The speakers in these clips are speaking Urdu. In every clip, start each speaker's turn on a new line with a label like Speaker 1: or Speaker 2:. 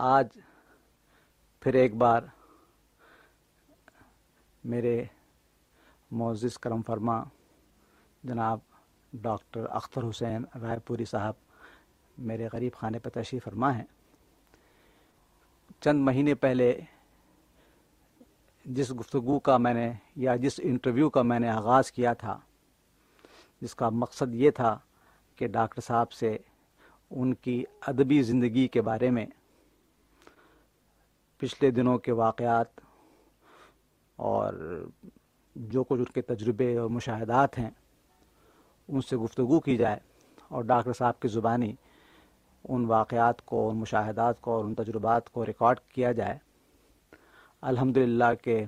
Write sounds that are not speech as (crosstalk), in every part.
Speaker 1: آج پھر ایک بار میرے معزز کرم فرما جناب ڈاکٹر اختر حسین رائے پوری صاحب میرے غریب خانے پہ تشریف فرما ہیں۔ چند مہینے پہلے جس گفتگو کا میں نے یا جس انٹرویو کا میں نے آغاز کیا تھا، جس کا مقصد یہ تھا کہ ڈاکٹر صاحب سے ان کی ادبی زندگی کے بارے میں پچھلے دنوں کے واقعات اور جو کچھ ان کے تجربے اور مشاہدات ہیں، ان سے گفتگو کی جائے اور ڈاکٹر صاحب کی زبانی ان واقعات کو ان مشاہدات کو اور ان تجربات کو ریکارڈ کیا جائے۔ الحمد للہ کے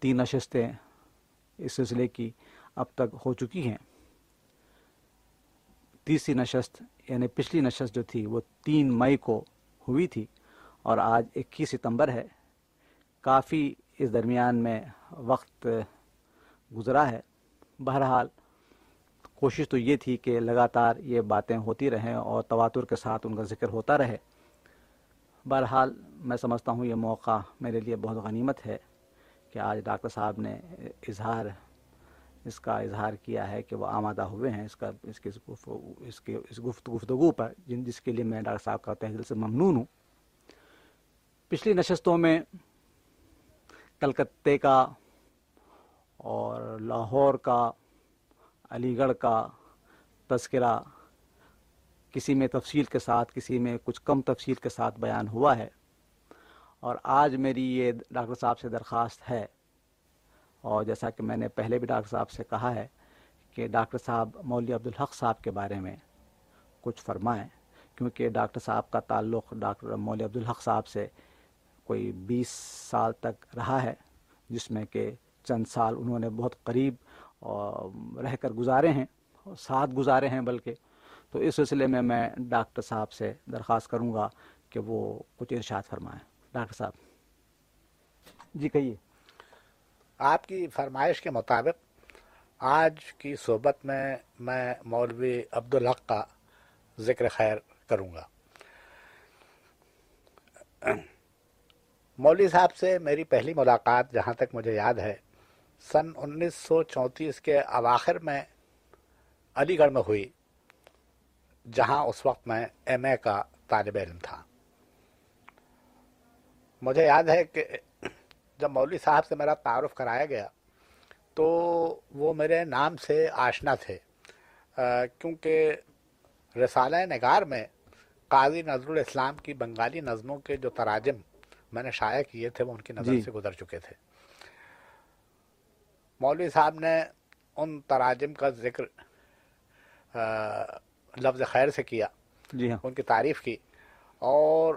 Speaker 1: تین نشستیں اس سلسلے کی اب تک ہو چکی ہیں۔ تیسری نشست یعنی پچھلی نشست جو تھی، وہ تین مئی کو ہوئی تھی۔ اور آج اکیس ستمبر ہے، کافی اس درمیان میں وقت گزرا ہے۔ بہرحال، کوشش تو یہ تھی کہ لگاتار یہ باتیں ہوتی رہیں اور تواتر کے ساتھ ان کا ذکر ہوتا رہے۔ بہرحال، میں سمجھتا ہوں یہ موقع میرے لیے بہت غنیمت ہے کہ آج ڈاکٹر صاحب نے اظہار، اس کا اظہار کیا ہے کہ وہ آمادہ ہوئے ہیں۔ اس کا، اس کے اس کے اس گفت گفتگو پر، جن، جس کے لیے میں ڈاکٹر صاحب کا تحدل سے ممنون ہوں۔ پچھلی نشستوں میں کلکتے کا اور لاہور کا، علی گڑھ کا تذکرہ کسی میں تفصیل کے ساتھ، کسی میں کچھ کم تفصیل کے ساتھ بیان ہوا ہے۔ اور آج میری یہ ڈاکٹر صاحب سے درخواست ہے۔ اور جیسا کہ میں نے پہلے بھی ڈاکٹر صاحب سے کہا ہے کہ ڈاکٹر صاحب مولوی عبدالحق صاحب کے بارے میں کچھ فرمائیں، کیونکہ ڈاکٹر صاحب کا تعلق ڈاکٹر مولوی عبدالحق صاحب سے کوئی بیس سال تک رہا ہے، جس میں کہ چند سال انہوں نے بہت قریب رہ کر گزارے ہیں، ساتھ گزارے ہیں بلکہ۔ تو اس سلسلے میں میں ڈاکٹر صاحب سے درخواست کروں گا کہ وہ کچھ ارشاد فرمائیں۔ ڈاکٹر صاحب۔ جی کہیے۔
Speaker 2: آپ کی فرمائش کے مطابق آج کی صحبت میں میں مولوی عبدالحق کا ذکر خیر کروں گا۔ مولوی صاحب سے میری پہلی ملاقات جہاں تک مجھے یاد ہے، سن انیس سو چونتیس کے اواخر میں علی گڑھ میں ہوئی، جہاں اس وقت میں ایم اے کا طالب علم تھا۔ مجھے یاد ہے کہ جب مولوی صاحب سے میرا تعارف کرایا گیا، تو وہ میرے نام سے آشنا تھے کیونکہ رسالہ نگار میں قاضی نظر الاسلام کی بنگالی نظموں کے جو تراجم میں نے شائع کیے تھے وہ ان کی نظر جی۔ سے گزر چکے تھے۔ مولوی صاحب نے ان تراجم کا ذکر لفظ خیر سے کیا جی ہاں۔ ان کی تعریف کی اور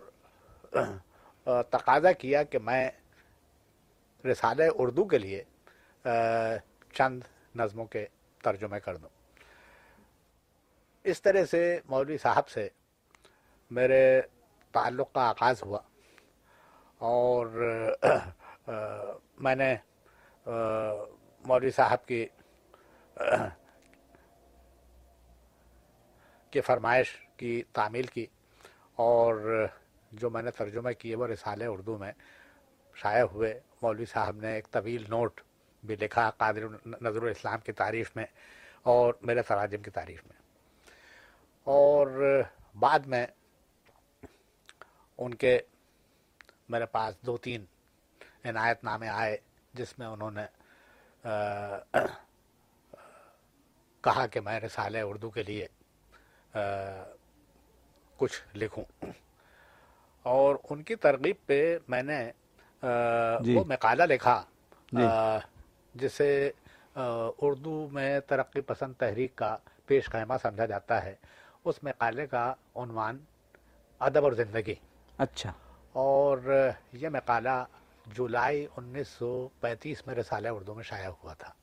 Speaker 2: تقاضا کیا کہ میں رسالہ اردو کے لیے چند نظموں کے ترجمے کر دوں۔ اس طرح سے مولوی صاحب سے میرے تعلق کا آغاز ہوا۔ اور میں نے مولوی صاحب کی کی فرمائش کی، تعمیل کی، اور جو میں نے ترجمہ کیے وہ رسالے اردو میں شائع ہوئے۔ مولوی صاحب نے ایک طویل نوٹ بھی لکھا قادر نظر الاسلام کی تعریف میں اور میرے تراجم کی تعریف میں۔ اور بعد میں ان کے میرے پاس دو تین عنایت نامے آئے جس میں انہوں نے کہا کہ میں رسالہ اردو کے لیے کچھ لکھوں۔ اور ان کی ترغیب پہ میں نے جی۔ وہ مقالہ لکھا۔ جی۔ جسے اردو میں ترقی پسند تحریک کا پیش خیمہ سمجھا جاتا ہے۔ اس مقالے کا عنوان ادب اور زندگی۔
Speaker 1: اچھا۔
Speaker 2: اور یہ مقالہ جولائی انیس سو پینتیس میں رسالہ اردو میں شائع ہوا تھا۔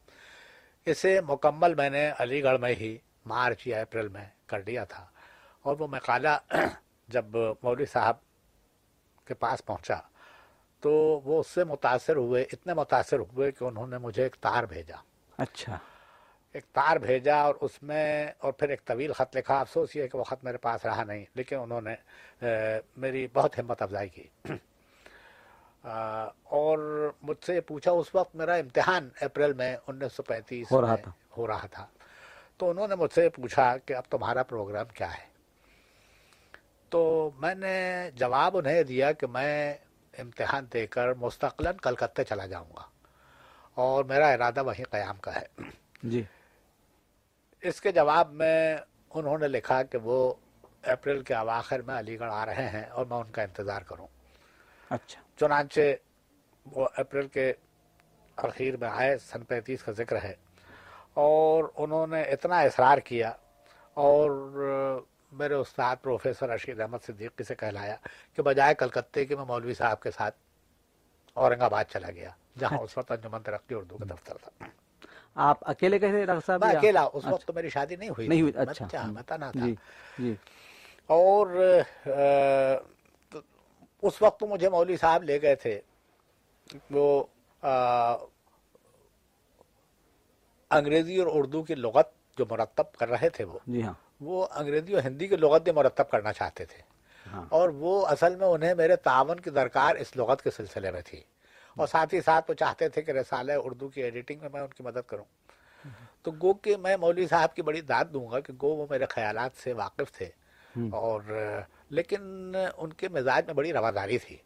Speaker 2: اسے مکمل میں نے علی گڑھ میں ہی مارچ یا اپریل میں کر دیا تھا۔ اور وہ مقالہ (clears throat) جب مولوی صاحب کے پاس پہنچا تو وہ اس سے متاثر ہوئے، اتنے متاثر ہوئے کہ انہوں نے مجھے ایک تار بھیجا۔
Speaker 1: اچھا۔
Speaker 2: ایک تار بھیجا اور اس میں اور پھر ایک طویل خط لکھا افسوس یہ ہے کہ وہ خط میرے پاس رہا نہیں لیکن انہوں نے میری بہت ہمت افزائی کی۔ (clears throat) اور مجھ سے پوچھا اس وقت میرا امتحان اپریل میں انیس سو پینتیس
Speaker 1: ہو رہا تھا۔
Speaker 2: ہو رہا تھا۔ تو انہوں نے مجھ سے پوچھا کہ اب تمہارا پروگرام کیا ہے؟ تو میں نے جواب انہیں دیا کہ میں امتحان دے کر مستقلاً کلکتے چلا جاؤں گا اور میرا ارادہ وہیں قیام کا ہے۔
Speaker 1: جی۔
Speaker 2: اس کے جواب میں انہوں نے لکھا کہ وہ اپریل کے اواخر میں علی گڑھ آ رہے ہیں اور میں ان کا انتظار کروں۔
Speaker 1: اچھا۔
Speaker 2: چنانچہ وہ اپریل کے اخیر میں آئے سن پینتیس کا ذکر ہے۔ اور انہوں نے اتنا اصرار کیا اور میرے استاد پروفیسر رشید احمد صدیقی سے کہلایا کہ بجائے کلکتے کے میں مولوی صاحب کے ساتھ اورنگ آباد چلا گیا جہاں اس وقت انجمن ترقی اردو کا دفتر تھا۔
Speaker 1: آپ اکیلے ڈاکٹر صاحب
Speaker 2: اکیلا اس وقت تو میری شادی نہیں ہوئی
Speaker 1: نہیں ہوئی اچھا۔
Speaker 2: میں تنہا تھا
Speaker 1: جی جی۔
Speaker 2: اور اس وقت تو مجھے مولوی صاحب لے گئے تھے۔ وہ انگریزی اور اردو کی لغت جو مرتب کر رہے تھے وہ
Speaker 1: جی ہاں۔
Speaker 2: وہ انگریزی اور ہندی کی لغت بھی مرتب کرنا چاہتے تھے۔
Speaker 1: ہاں۔
Speaker 2: اور وہ اصل میں انہیں میرے تعاون کی درکار اس لغت کے سلسلے میں تھی۔ اور ساتھ ہی ساتھ وہ چاہتے تھے کہ رسالہ اردو کی ایڈیٹنگ میں میں ان کی مدد کروں۔ تو گو کہ میں مولوی صاحب کی بڑی داد دوں گا کہ گو وہ میرے خیالات سے واقف تھے۔ اور لیکن ان کے مزاج میں بڑی رواداری تھی۔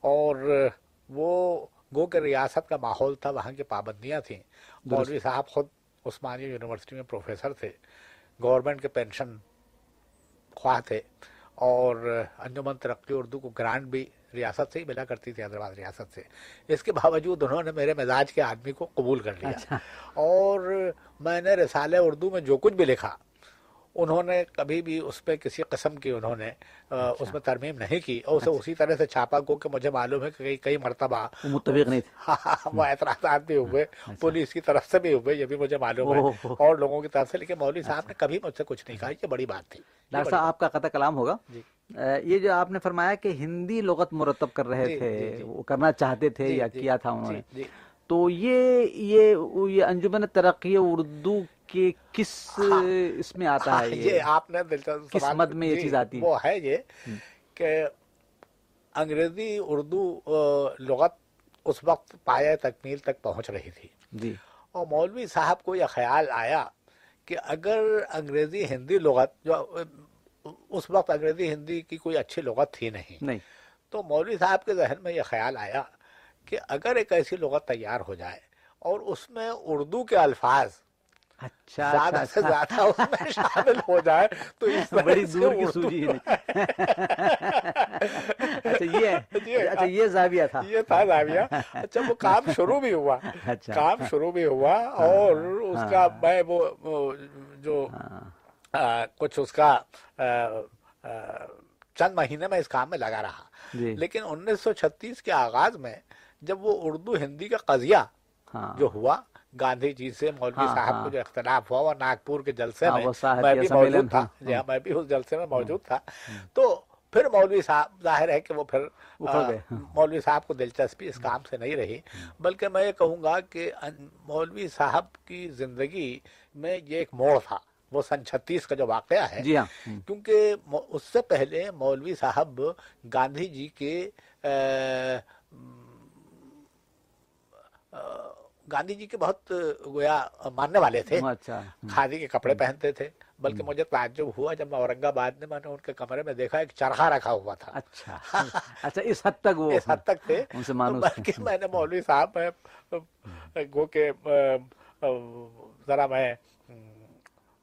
Speaker 2: اور وہ گو کہ ریاست کا ماحول تھا وہاں کی پابندیاں تھیں۔ مولوی صاحب خود عثمانیہ یونیورسٹی میں پروفیسر تھے۔ گورنمنٹ کے پینشن خواہ تھے۔ اور انجمن ترقی اردو کو گرانٹ بھی ریاست سے ہی ملا کرتی تھی حیدرآباد ریاست سے۔ اس کے باوجود انہوں نے میرے مزاج کے آدمی کو قبول کر لیا۔
Speaker 1: اچھا۔
Speaker 2: اور میں نے رسالہ اردو میں جو کچھ بھی لکھا انہوں نے کبھی بھی اس پہ کسی قسم کی انہوں نے آ، اس میں ترمیم نہیں کی۔ اور اسے اسی طرح سے چھاپا گو کہ مجھے معلوم ہے کہ کئی کئی مرتبہ
Speaker 1: متفق نہیں تھے۔ (laughs)
Speaker 2: وہ اعتراضات بھی ہوئے پولیس کی طرف سے بھی ہوئے یہ بھی مجھے معلوم۔ ہے۔ اور لوگوں کی طرف سے لیکن مولوی صاحب نے کبھی مجھ سے کچھ نہیں کہا یہ بڑی بات تھی۔
Speaker 1: ڈاکٹر صاحب آپ کا قطع کلام ہوگا؟
Speaker 2: جی۔
Speaker 1: یہ جو آپ نے فرمایا کہ ہندی لغت مرتب کر رہے
Speaker 2: جی،
Speaker 1: تھے
Speaker 2: جی، جی۔
Speaker 1: وہ کرنا چاہتے تھے یا کیا تھا انہوں نے؟ تو یہ یہ یہ انجمن ترقی اردو کے کس اس میں آتا
Speaker 2: ہاں،
Speaker 1: ہے
Speaker 2: یہ
Speaker 1: یہ
Speaker 2: آپ نے
Speaker 1: کس مد میں یہ چیز آتی ہے؟
Speaker 2: وہ ہے یہ کہ انگریزی اردو لغت اس وقت پایہ تکمیل تک پہنچ رہی تھی۔
Speaker 1: جی۔
Speaker 2: اور مولوی صاحب کو یہ خیال آیا کہ اگر انگریزی ہندی لغت جو اس وقت انگریزی ہندی کی کوئی اچھی لغت تھی نہیں۔
Speaker 1: نہیں۔
Speaker 2: تو مولوی صاحب کے ذہن میں یہ خیال آیا کہ اگر ایک ایسی لغت تیار ہو جائے اور اس میں اردو کے الفاظ
Speaker 1: اچھا
Speaker 2: زیادہ
Speaker 1: اچھا
Speaker 2: سے
Speaker 1: اچھا۔
Speaker 2: زیادہ اس میں شامل ہو جائے تو اس طرح
Speaker 1: بڑی دور کی سوجی ہے اچھا یہ (laughs) اچھا یہ زاویہ تھا۔
Speaker 2: یہ تھا زاویہ۔ اچھا وہ کام شروع بھی ہوا۔ (laughs)
Speaker 1: اچھا۔
Speaker 2: کام شروع بھی ہوا اور اس کا میں وہ وہ جو
Speaker 1: ہاں۔
Speaker 2: آ، کچھ اس کا آ، آ، چند مہینے میں اس کام میں لگا رہا۔
Speaker 1: جی۔
Speaker 2: لیکن انیس سو چھتیس کے آغاز میں جب وہ اردو ہندی کا قضیہ
Speaker 1: ہاں۔
Speaker 2: جو ہوا گاندھی جی سے مولوی
Speaker 1: ہاں،
Speaker 2: صاحب
Speaker 1: ہاں۔
Speaker 2: کو جو اختلاف ہوا وہ ناگپور کے جلسے
Speaker 1: ہاں،
Speaker 2: میں میں بھی موجود تھا۔
Speaker 1: ہاں،
Speaker 2: جی ہاں میں بھی اس جلسے میں موجود تھا۔ تو پھر مولوی صاحب ظاہر ہے کہ وہ پھر
Speaker 1: ہاں۔
Speaker 2: مولوی صاحب کو دلچسپی اس کام سے نہیں رہی۔ بلکہ میں یہ کہوں گا کہ مولوی صاحب کی زندگی میں یہ ایک موڑ تھا۔ وہ سن چھتیس کا جو واقعہ ہے
Speaker 1: جی ہاں۔
Speaker 2: کیونکہ اس سے پہلے مولوی صاحب گاندھی جی کے گاندھی جی کے بہت گویا ماننے والے تھے۔
Speaker 1: اچھا۔
Speaker 2: کھادی کے کپڑے پہنتے تھے۔ بلکہ مجھے تعجب ہوا جب میں اورنگ آباد میں میں نے ان کے کمرے میں دیکھا ایک چرخا رکھا ہوا تھا۔
Speaker 1: اچھا۔ اچھا اس حد تک وہ (laughs)
Speaker 2: اس حد تک تھے۔
Speaker 1: مانوس
Speaker 2: بلکہ میں نے مولوی صاحب گو کہ آ، ذرا میں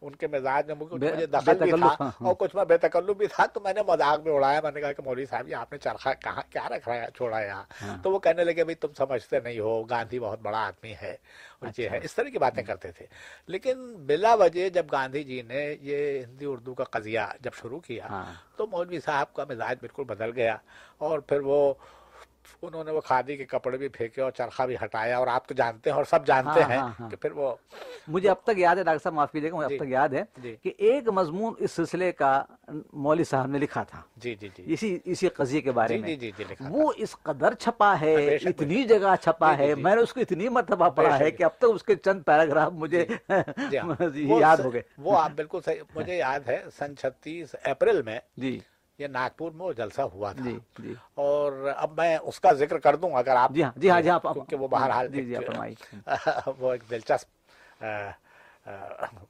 Speaker 2: ان کے مزاج میں مجھے دخل بھی تھا
Speaker 1: ہاں، ہاں۔
Speaker 2: اور کچھ میں بے تکلف بھی تھا تو میں نے مذاق میں اڑایا میں نے کہا کہ مولوی صاحب یہ آپ نے چرخا کہاں کیا رکھ رہا ہے چھوڑا ہے
Speaker 1: ہاں۔
Speaker 2: یہاں تو وہ کہنے لگے بھائی تم سمجھتے نہیں ہو گاندھی بہت بڑا آدمی ہے اور
Speaker 1: اچھا۔
Speaker 2: یہ ہے اس طرح کی باتیں کرتے تھے لیکن بلا وجہ جب گاندھی جی نے یہ ہندی اردو کا قضیہ جب شروع کیا تو مولوی صاحب کا مزاج بالکل بدل گیا اور پھر وہ انہوں نے وہ کھادی کے کپڑے بھی پھینکے اور چرخا بھی ہٹایا اور آپ تو جانتے ہیں اور سب جانتے
Speaker 1: ہاں،
Speaker 2: ہیں
Speaker 1: ہاں، ہاں۔
Speaker 2: کہ پھر وہ
Speaker 1: مجھے اب تک یاد ہے ڈاکٹر صاحب معاف کیجیے گا مجھے
Speaker 2: جی۔
Speaker 1: اب تک یاد ہے
Speaker 2: جی
Speaker 1: کہ ایک مضمون اس سلسلے کا مولوی صاحب نے لکھا تھا
Speaker 2: جی جی جی
Speaker 1: اسی اسی قضیے کے بارے
Speaker 2: جی
Speaker 1: میں
Speaker 2: جی جی جی۔
Speaker 1: وہ اس قدر چھپا ہے اتنی۔ جگہ چھپا
Speaker 2: جی، جی،
Speaker 1: ہے
Speaker 2: جی۔
Speaker 1: میں نے اس کو اتنی مرتبہ پڑھا ہے
Speaker 2: جی۔
Speaker 1: کہ اب تک اس کے چند پیراگراف مجھے
Speaker 2: جی ہاں۔
Speaker 1: جی، (laughs) یاد ہو گئے
Speaker 2: وہ آپ بالکل صحیح مجھے یاد ہے سن چھتیس اپریل میں
Speaker 1: جی
Speaker 2: یہ ناگپور میں وہ جلسہ ہوا تھا۔
Speaker 1: جی جی۔
Speaker 2: اور اب میں اس کا ذکر کر دوں اگر آپ
Speaker 1: جی ہاں جی ہاں جی
Speaker 2: کیونکہ وہ بہرحال
Speaker 1: جی (laughs)
Speaker 2: وہ ایک دلچسپ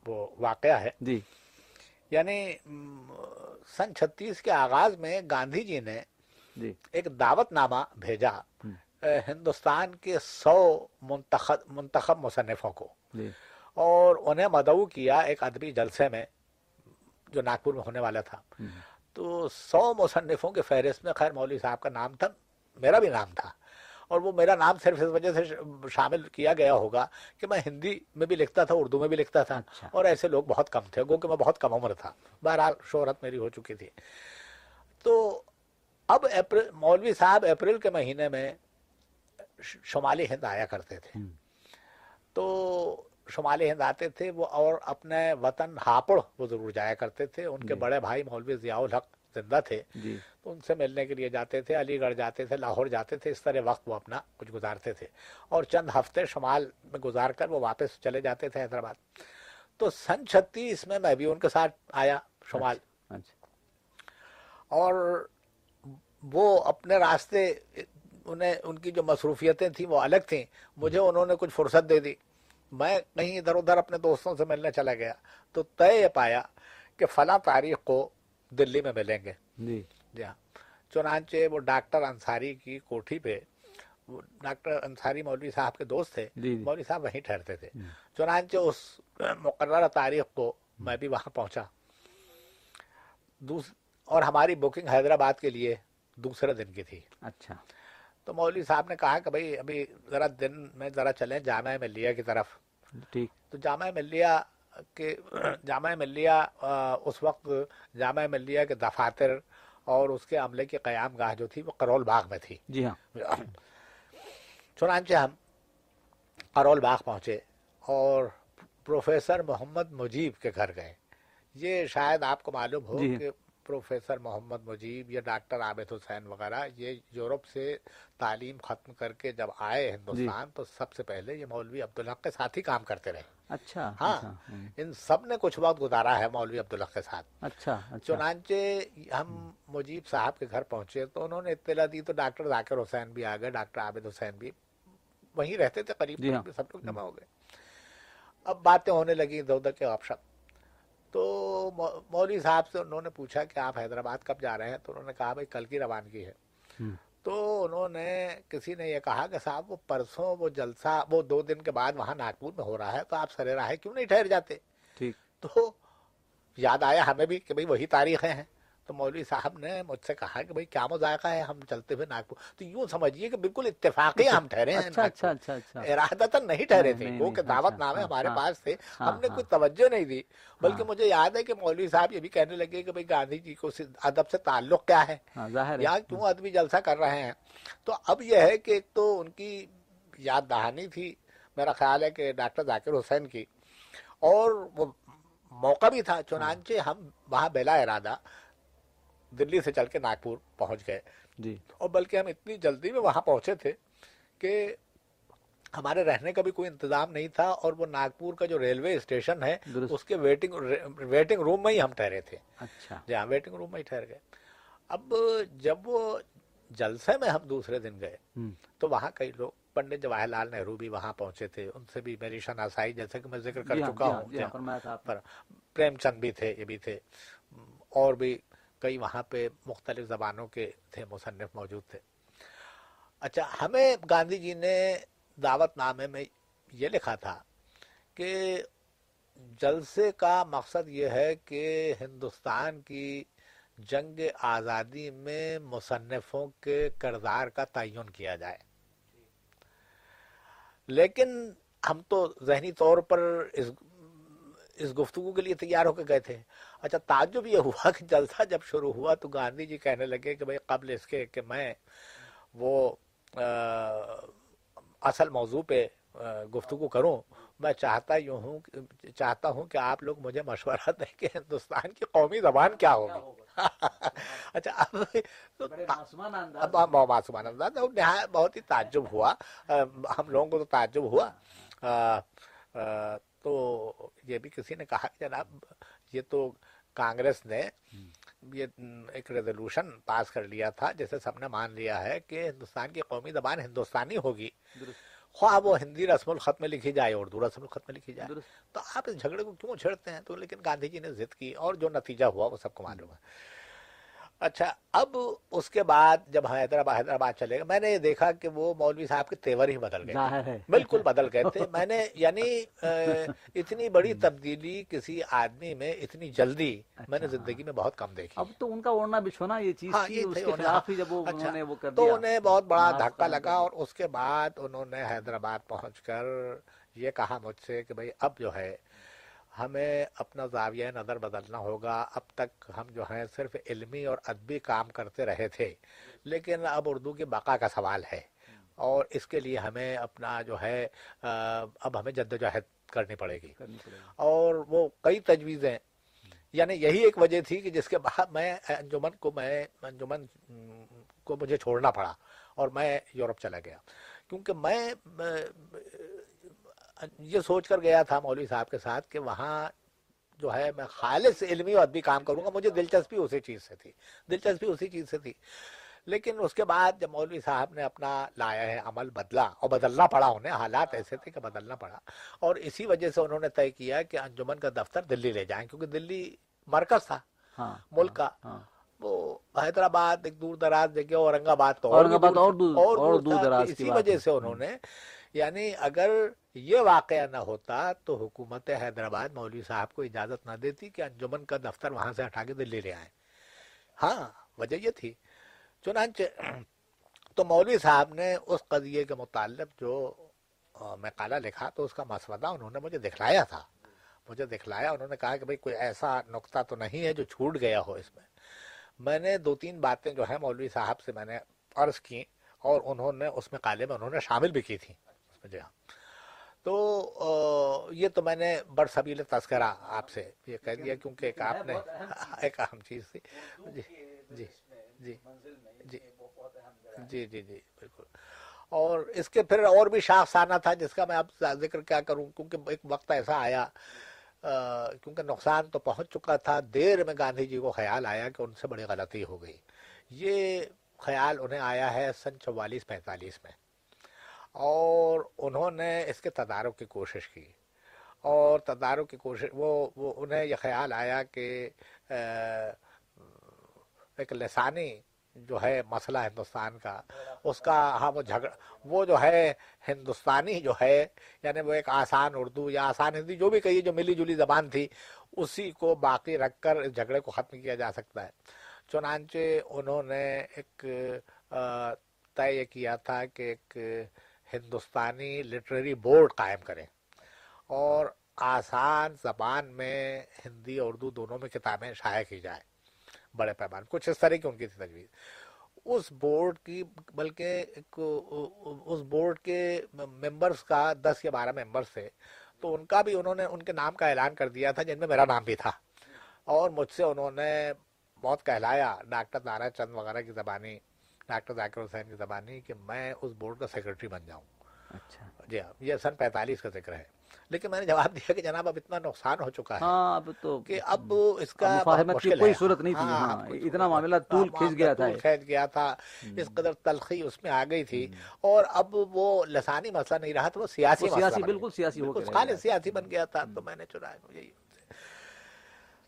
Speaker 2: وہ واقعہ ہے۔
Speaker 1: جی۔
Speaker 2: یعنی سن چھتیس کے آغاز میں گاندھی جی نے ایک دعوت نامہ بھیجا ہندوستان کے سو منتخب منتخب مصنفوں کو۔ اور انہیں مدعو کیا ایک ادبی جلسے میں جو ناگپور میں ہونے والا تھا۔ تو سو مصنفوں کے فہرست میں خیر مولوی صاحب کا نام تھا میرا بھی نام تھا۔ اور وہ میرا نام صرف اس وجہ سے شامل کیا گیا ہوگا کہ میں ہندی میں بھی لکھتا تھا اردو میں بھی لکھتا تھا۔
Speaker 1: اچھا۔
Speaker 2: اور ایسے لوگ بہت کم تھے گو کہ میں بہت کم عمر تھا۔ بہرحال شہرت میری ہو چکی تھی۔ تو اب اپریل مولوی صاحب اپریل کے مہینے میں شمالی ہند آیا کرتے تھے۔ تو شمالی ہند آتے تھے وہ اور اپنے وطن ہاپڑ وہ ضرور جایا کرتے تھے۔ ان کے
Speaker 1: جی۔
Speaker 2: بڑے بھائی مولوی ضیاء الحق زندہ تھے۔
Speaker 1: جی۔
Speaker 2: تو ان سے ملنے کے لیے جاتے تھے علی گڑھ جاتے تھے لاہور جاتے تھے اس طرح وقت وہ اپنا کچھ گزارتے تھے۔ اور چند ہفتے شمال میں گزار کر وہ واپس چلے جاتے تھے حیدرآباد۔ تو سن چھتیس میں میں بھی ان کے ساتھ آیا شمال۔
Speaker 1: اچھا
Speaker 2: اور وہ اپنے راستے انہیں ان کی جو مصروفیتیں تھیں وہ الگ تھیں۔ مجھے انہوں نے کچھ فرصت دے دی۔ میں کہیں ادھر ادھر اپنے دوستوں سے ملنے چلا گیا تو طے یہ پایا کہ فلاں تاریخ کو دلی میں ملیں گے۔
Speaker 1: جی۔
Speaker 2: جی ہاں۔ چنانچہ وہ ڈاکٹر انصاری کی کوٹھی پہ ڈاکٹر انصاری مولوی صاحب کے دوست تھے
Speaker 1: جی جی۔
Speaker 2: مولوی صاحب وہیں ٹھہرتے تھے۔ چنانچہ اس مقررہ تاریخ کو میں بھی وہاں پہنچا۔ دوس اور ہماری بکنگ حیدرآباد کے لیے دوسرے دن کی تھی۔
Speaker 1: اچھا۔
Speaker 2: تو مولوی صاحب نے کہا کہ بھائی ابھی ذرا دن میں ذرا چلیں جامعہ ملیہ کی طرف۔
Speaker 1: ٹھیک۔
Speaker 2: تو جامعہ ملیہ کے (clears throat) جامعہ ملیہ اس وقت جامعہ ملیہ کے دفاتر اور اس کے عملے کی قیام گاہ جو تھی وہ کرول باغ میں تھی۔
Speaker 1: جی ہاں۔ (clears throat)
Speaker 2: چنانچہ ہم کرول باغ پہنچے اور پروفیسر محمد مجیب کے گھر گئے۔ یہ شاید آپ کو معلوم ہو
Speaker 1: جی۔
Speaker 2: کہ پروفیسر محمد مجیب یا ڈاکٹر عابد حسین وغیرہ یہ یورپ سے تعلیم ختم کر کے جب آئے ہندوستان تو سب سے پہلے یہ مولوی عبدالحق کے ساتھ ہی کام کرتے رہے۔
Speaker 1: اچھا
Speaker 2: ہاں
Speaker 1: اچھا ہم۔
Speaker 2: ان سب نے کچھ وقت گزارا ہے مولوی عبدالحق کے ساتھ۔
Speaker 1: اچھا اچھا۔
Speaker 2: چنانچہ ہم مجیب صاحب کے گھر پہنچے تو انہوں نے اطلاع دی تو ڈاکٹر ذاکر حسین بھی آ گئے ڈاکٹر عابد حسین بھی۔ وہیں رہتے تھے قریب
Speaker 1: جی ہاں۔
Speaker 2: سب لوگ جمع ہو گئے۔ اب باتیں ہونے لگی ادھر ادھر کے گپ شپ تو مو- مولوی صاحب سے انہوں نے پوچھا کہ آپ حیدرآباد کب جا رہے ہیں؟ تو انہوں نے کہا بھائی کل کی روانگی ہے۔ تو انہوں نے کسی نے یہ کہا کہ صاحب وہ پرسوں وہ جلسہ وہ دو دن کے بعد وہاں ناگپور میں ہو رہا ہے تو آپ سرے راہ کیوں نہیں ٹھہر جاتے؟
Speaker 1: ٹھیک۔
Speaker 2: تو یاد آیا ہمیں بھی کہ بھئی وہی تاریخیں ہیں۔ تو مولوی صاحب نے مجھ سے کہا کہ بھئی کیا مذائقہ ہے ہم چلتے ہوئے ناگپور۔ تو یوں سمجھیے کہ بالکل اتفاقی ہم ٹھہرے ہیں
Speaker 1: اچھا اچھا۔ اچھا اچھا۔
Speaker 2: ارادتاً نہیں ٹھہرے تھے۔ وہ کہ دعوت
Speaker 1: اچھا،
Speaker 2: نامے ہمارے
Speaker 1: ہاں،
Speaker 2: پاس تھے۔
Speaker 1: ہاں،
Speaker 2: ہم نے
Speaker 1: ہاں۔
Speaker 2: کوئی توجہ نہیں دی بلکہ۔ مجھے یاد ہے کہ مولوی صاحب یہ بھی کہنے لگے کہ بھئی گاندھی جی کو ادب سے تعلق کیا ہے؟ یہاں کیوں ادبی جلسہ کر رہے ہیں؟ تو اب یہ ہے کہ ایک تو ان کی یاد دہانی تھی میرا خیال ہے کہ ڈاکٹر ذاکر حسین کی اور وہ موقع بھی تھا۔ چنانچہ ہم وہاں بلا ارادہ دلی سے چل کے ناگپور پہنچ گئے۔
Speaker 1: جی۔
Speaker 2: اور بلکہ ہم اتنی جلدی میں وہاں پہنچے تھے کہ ہمارے رہنے کا بھی کوئی انتظام نہیں تھا اور وہ ناگپور کا جو ریلوے اسٹیشن ہے اس کے ویٹنگ ویٹنگ روم میں ہی ہم ٹھہرے تھے۔
Speaker 1: اچھا۔
Speaker 2: جی ہاں ویٹنگ روم میں ہی ٹھہر گئے۔ اب جب وہ جلسے میں ہم دوسرے دن گئے تو وہاں کئی لوگ پنڈت جواہر لال نہرو بھی وہاں پہنچے تھے۔ ان سے بھی میری شناسائی جیسے کہ میں ذکر کر
Speaker 1: جی ہاں،
Speaker 2: چکا
Speaker 1: جی ہاں،
Speaker 2: ہوں۔
Speaker 1: جی ہاں،۔
Speaker 2: پر پریم چند بھی تھے یہ بھی تھے۔ اور بھی کئی وہاں پہ مختلف زبانوں کے تھے، مصنف موجود تھے۔ اچھا ہمیں گاندھی جی نے دعوت نامے میں یہ لکھا تھا کہ جلسے کا مقصد یہ ہے کہ ہندوستان کی جنگ آزادی میں مصنفوں کے کردار کا تعین کیا جائے۔ لیکن ہم تو ذہنی طور پر اس اس گفتگو کے لیے تیار ہو کے گئے تھے۔ اچھا تعجب یہ ہوا کہ جلسہ جب شروع ہوا تو گاندھی جی کہنے لگے کہ بھائی قبل اس کے کہ میں وہ اصل موضوع پہ گفتگو کروں میں چاہتا یوں ہوں چاہتا ہوں کہ آپ لوگ مجھے مشورہ (laughs) دیں کہ ہندوستان کی قومی زبان کیا ہوگی؟ (laughs) اچھا اب معصومان انداز بہت ہی تعجب ہوا۔ ہم لوگوں کو تو تعجب ہوا۔ تو یہ بھی کسی نے کہا کہ جناب یہ تو کانگریس نے یہ ایک ریزولوشن پاس کر لیا تھا جیسے سب نے مان لیا ہے کہ ہندوستان کی قومی زبان ہندوستانی ہوگی۔ خواہ وہ ہندی رسم الخط میں لکھی جائے اردو رسم الخط میں لکھی جائے۔ تو آپ اس جھگڑے کو کیوں چھڑتے ہیں؟ تو لیکن گاندھی جی نے ضد کی اور جو نتیجہ ہوا وہ سب کو معلوم ہے۔ اچھا اب اس کے بعد جب حیدرآباد حیدرآباد چلے گا میں نے یہ دیکھا کہ وہ مولوی صاحب کے تیور ہی بدل گئے بالکل بدل گئے تھے۔ میں نے یعنی اتنی بڑی تبدیلی کسی آدمی میں اتنی جلدی میں نے اچھا، زندگی میں بہت کم دیکھی۔
Speaker 1: اب تو ان کا اوڑنا بچھونا یہ چیز
Speaker 2: تو انہیں بہت بڑا دھکا لگا اور اس کے بعد انہوں نے حیدرآباد پہنچ کر یہ کہا مجھ سے کہ بھائی اب جو ہے ہمیں اپنا زاویہ نظر بدلنا ہوگا۔ اب تک ہم جو ہیں صرف علمی اور ادبی کام کرتے رہے تھے لیکن اب اردو کی بقا کا سوال ہے۔ اور اس کے لیے ہمیں اپنا جو ہے اب ہمیں جد جہد کرنی پڑے گی۔ اور وہ کئی تجویزیں یعنی یہی ایک وجہ تھی کہ جس کے بعد میں انجمن کو میں انجمن کو مجھے چھوڑنا پڑا اور میں یورپ چلا گیا۔ کیونکہ میں یہ سوچ کر گیا تھا مولوی صاحب کے ساتھ کہ وہاں جو ہے میں خالص علمی اور ادبی کام کروں گا مجھے دلچسپی اسی چیز سے تھی دلچسپی اسی چیز سے تھی۔ لیکن اس کے بعد جب مولوی صاحب نے اپنا لایا ہے عمل بدلا اور بدلنا پڑا انہیں حالات ایسے تھے کہ بدلنا پڑا۔ اور اسی وجہ سے انہوں نے طے کیا کہ انجمن کا دفتر دلی لے جائیں کیونکہ دلی مرکز تھا ہاں، ملک کا۔ ہاں، ہاں۔ وہ حیدرآباد ایک دور دراز جگہ اورنگ آباد تو اور اسی وجہ سے انہوں نے یعنی اگر یہ واقعہ نہ ہوتا تو حکومت حیدرآباد مولوی صاحب کو اجازت نہ دیتی کہ انجمن کا دفتر وہاں سے ہٹا کے دلی لے آئے ہاں وجہ یہ تھی۔ چنانچہ تو مولوی صاحب نے اس قضیے کے متعلق جو میں کالا لکھا تو اس کا مسودہ انہوں نے مجھے دکھلایا تھا۔ مجھے دکھلایا، انہوں نے کہا کہ بھائی کوئی ایسا نقطہ تو نہیں ہے جو چھوٹ گیا ہو اس میں۔ میں نے دو تین باتیں جو ہیں مولوی صاحب سے میں نے عرض کی اور انہوں نے، اس میں کالے میں انہوں نے شامل بھی کی تھی جی ہاں۔ تو یہ تو میں نے بڑ سبیل تذکرہ آپ سے یہ کہہ دیا کیونکہ ایک آپ نے، (laughs) ایک اہم چیز تھی۔ جی جی جی جی جی جی جی بالکل۔ اور اس کے پھر اور بھی شاخسانہ تھا جس کا میں اب ذکر کیا کروں، کیونکہ ایک وقت ایسا آیا کیونکہ نقصان تو پہنچ چکا تھا، دیر میں گاندھی جی کو خیال آیا کہ ان سے بڑی غلطی ہو گئی۔ یہ خیال انہیں آیا ہے سن چوالیس پینتالیس میں۔ اور انہوں نے اس کے تدارک کی کوشش کی اور تدارک کی کوشش، وہ وہ انہیں یہ خیال آیا کہ ایک لسانی جو ہے مسئلہ ہندوستان کا، اس کا ہاں وہ جھگڑ وہ جو ہے ہندوستانی جو ہے یعنی وہ ایک آسان اردو یا آسان ہندی جو بھی کہیے، جو ملی جلی زبان تھی، اسی کو باقی رکھ کر اس جھگڑے کو ختم کیا جا سکتا ہے۔ چنانچہ انہوں نے ایک طے یہ کیا تھا کہ ایک ہندوستانی لٹریری بورڈ قائم کریں۔ اور آسان زبان میں ہندی اردو دونوں میں کتابیں شائع کی جائیں۔ بڑے پیمانے کچھ اس طرح کی ان کی تھی تجویز۔ اس بورڈ کی، بلکہ اس بورڈ کے ممبرز کا، دس یا بارہ ممبرز تھے۔ تو ان کا بھی انہوں نے، ان کے نام کا اعلان کر دیا تھا، جن میں میرا نام بھی تھا۔ اور مجھ سے انہوں نے بہت کہلایا، ڈاکٹر نارا چند وغیرہ کی زبانی۔ ڈاکٹر ذاکر حسین کی زبانی کہ میں اس بورڈ کا سیکرٹری بن جاؤں۔ اچھا۔ جی ہاں یہ سن پینتالیس کا ذکر ہے۔ لیکن میں نے جواب دیا کہ جناب اب اتنا نقصان ہو چکا ہے
Speaker 1: ہاں اب تو
Speaker 2: کہ اب اس کا
Speaker 1: کوئی صورت نہیں تھی۔ ہاں, ہاں، اتنا معاملہ طول کھینچ گیا تھا۔
Speaker 2: کھینچ گیا تھا۔ اس قدر تلخی اس میں آ گئی تھی۔ اور اب وہ لسانی مسئلہ نہیں رہا تھا وہ سیاسی
Speaker 1: سیاسی بالکل سیاسی ہو
Speaker 2: خالص سیاسی بن گیا تھا۔ تو میں نے چنایا یہی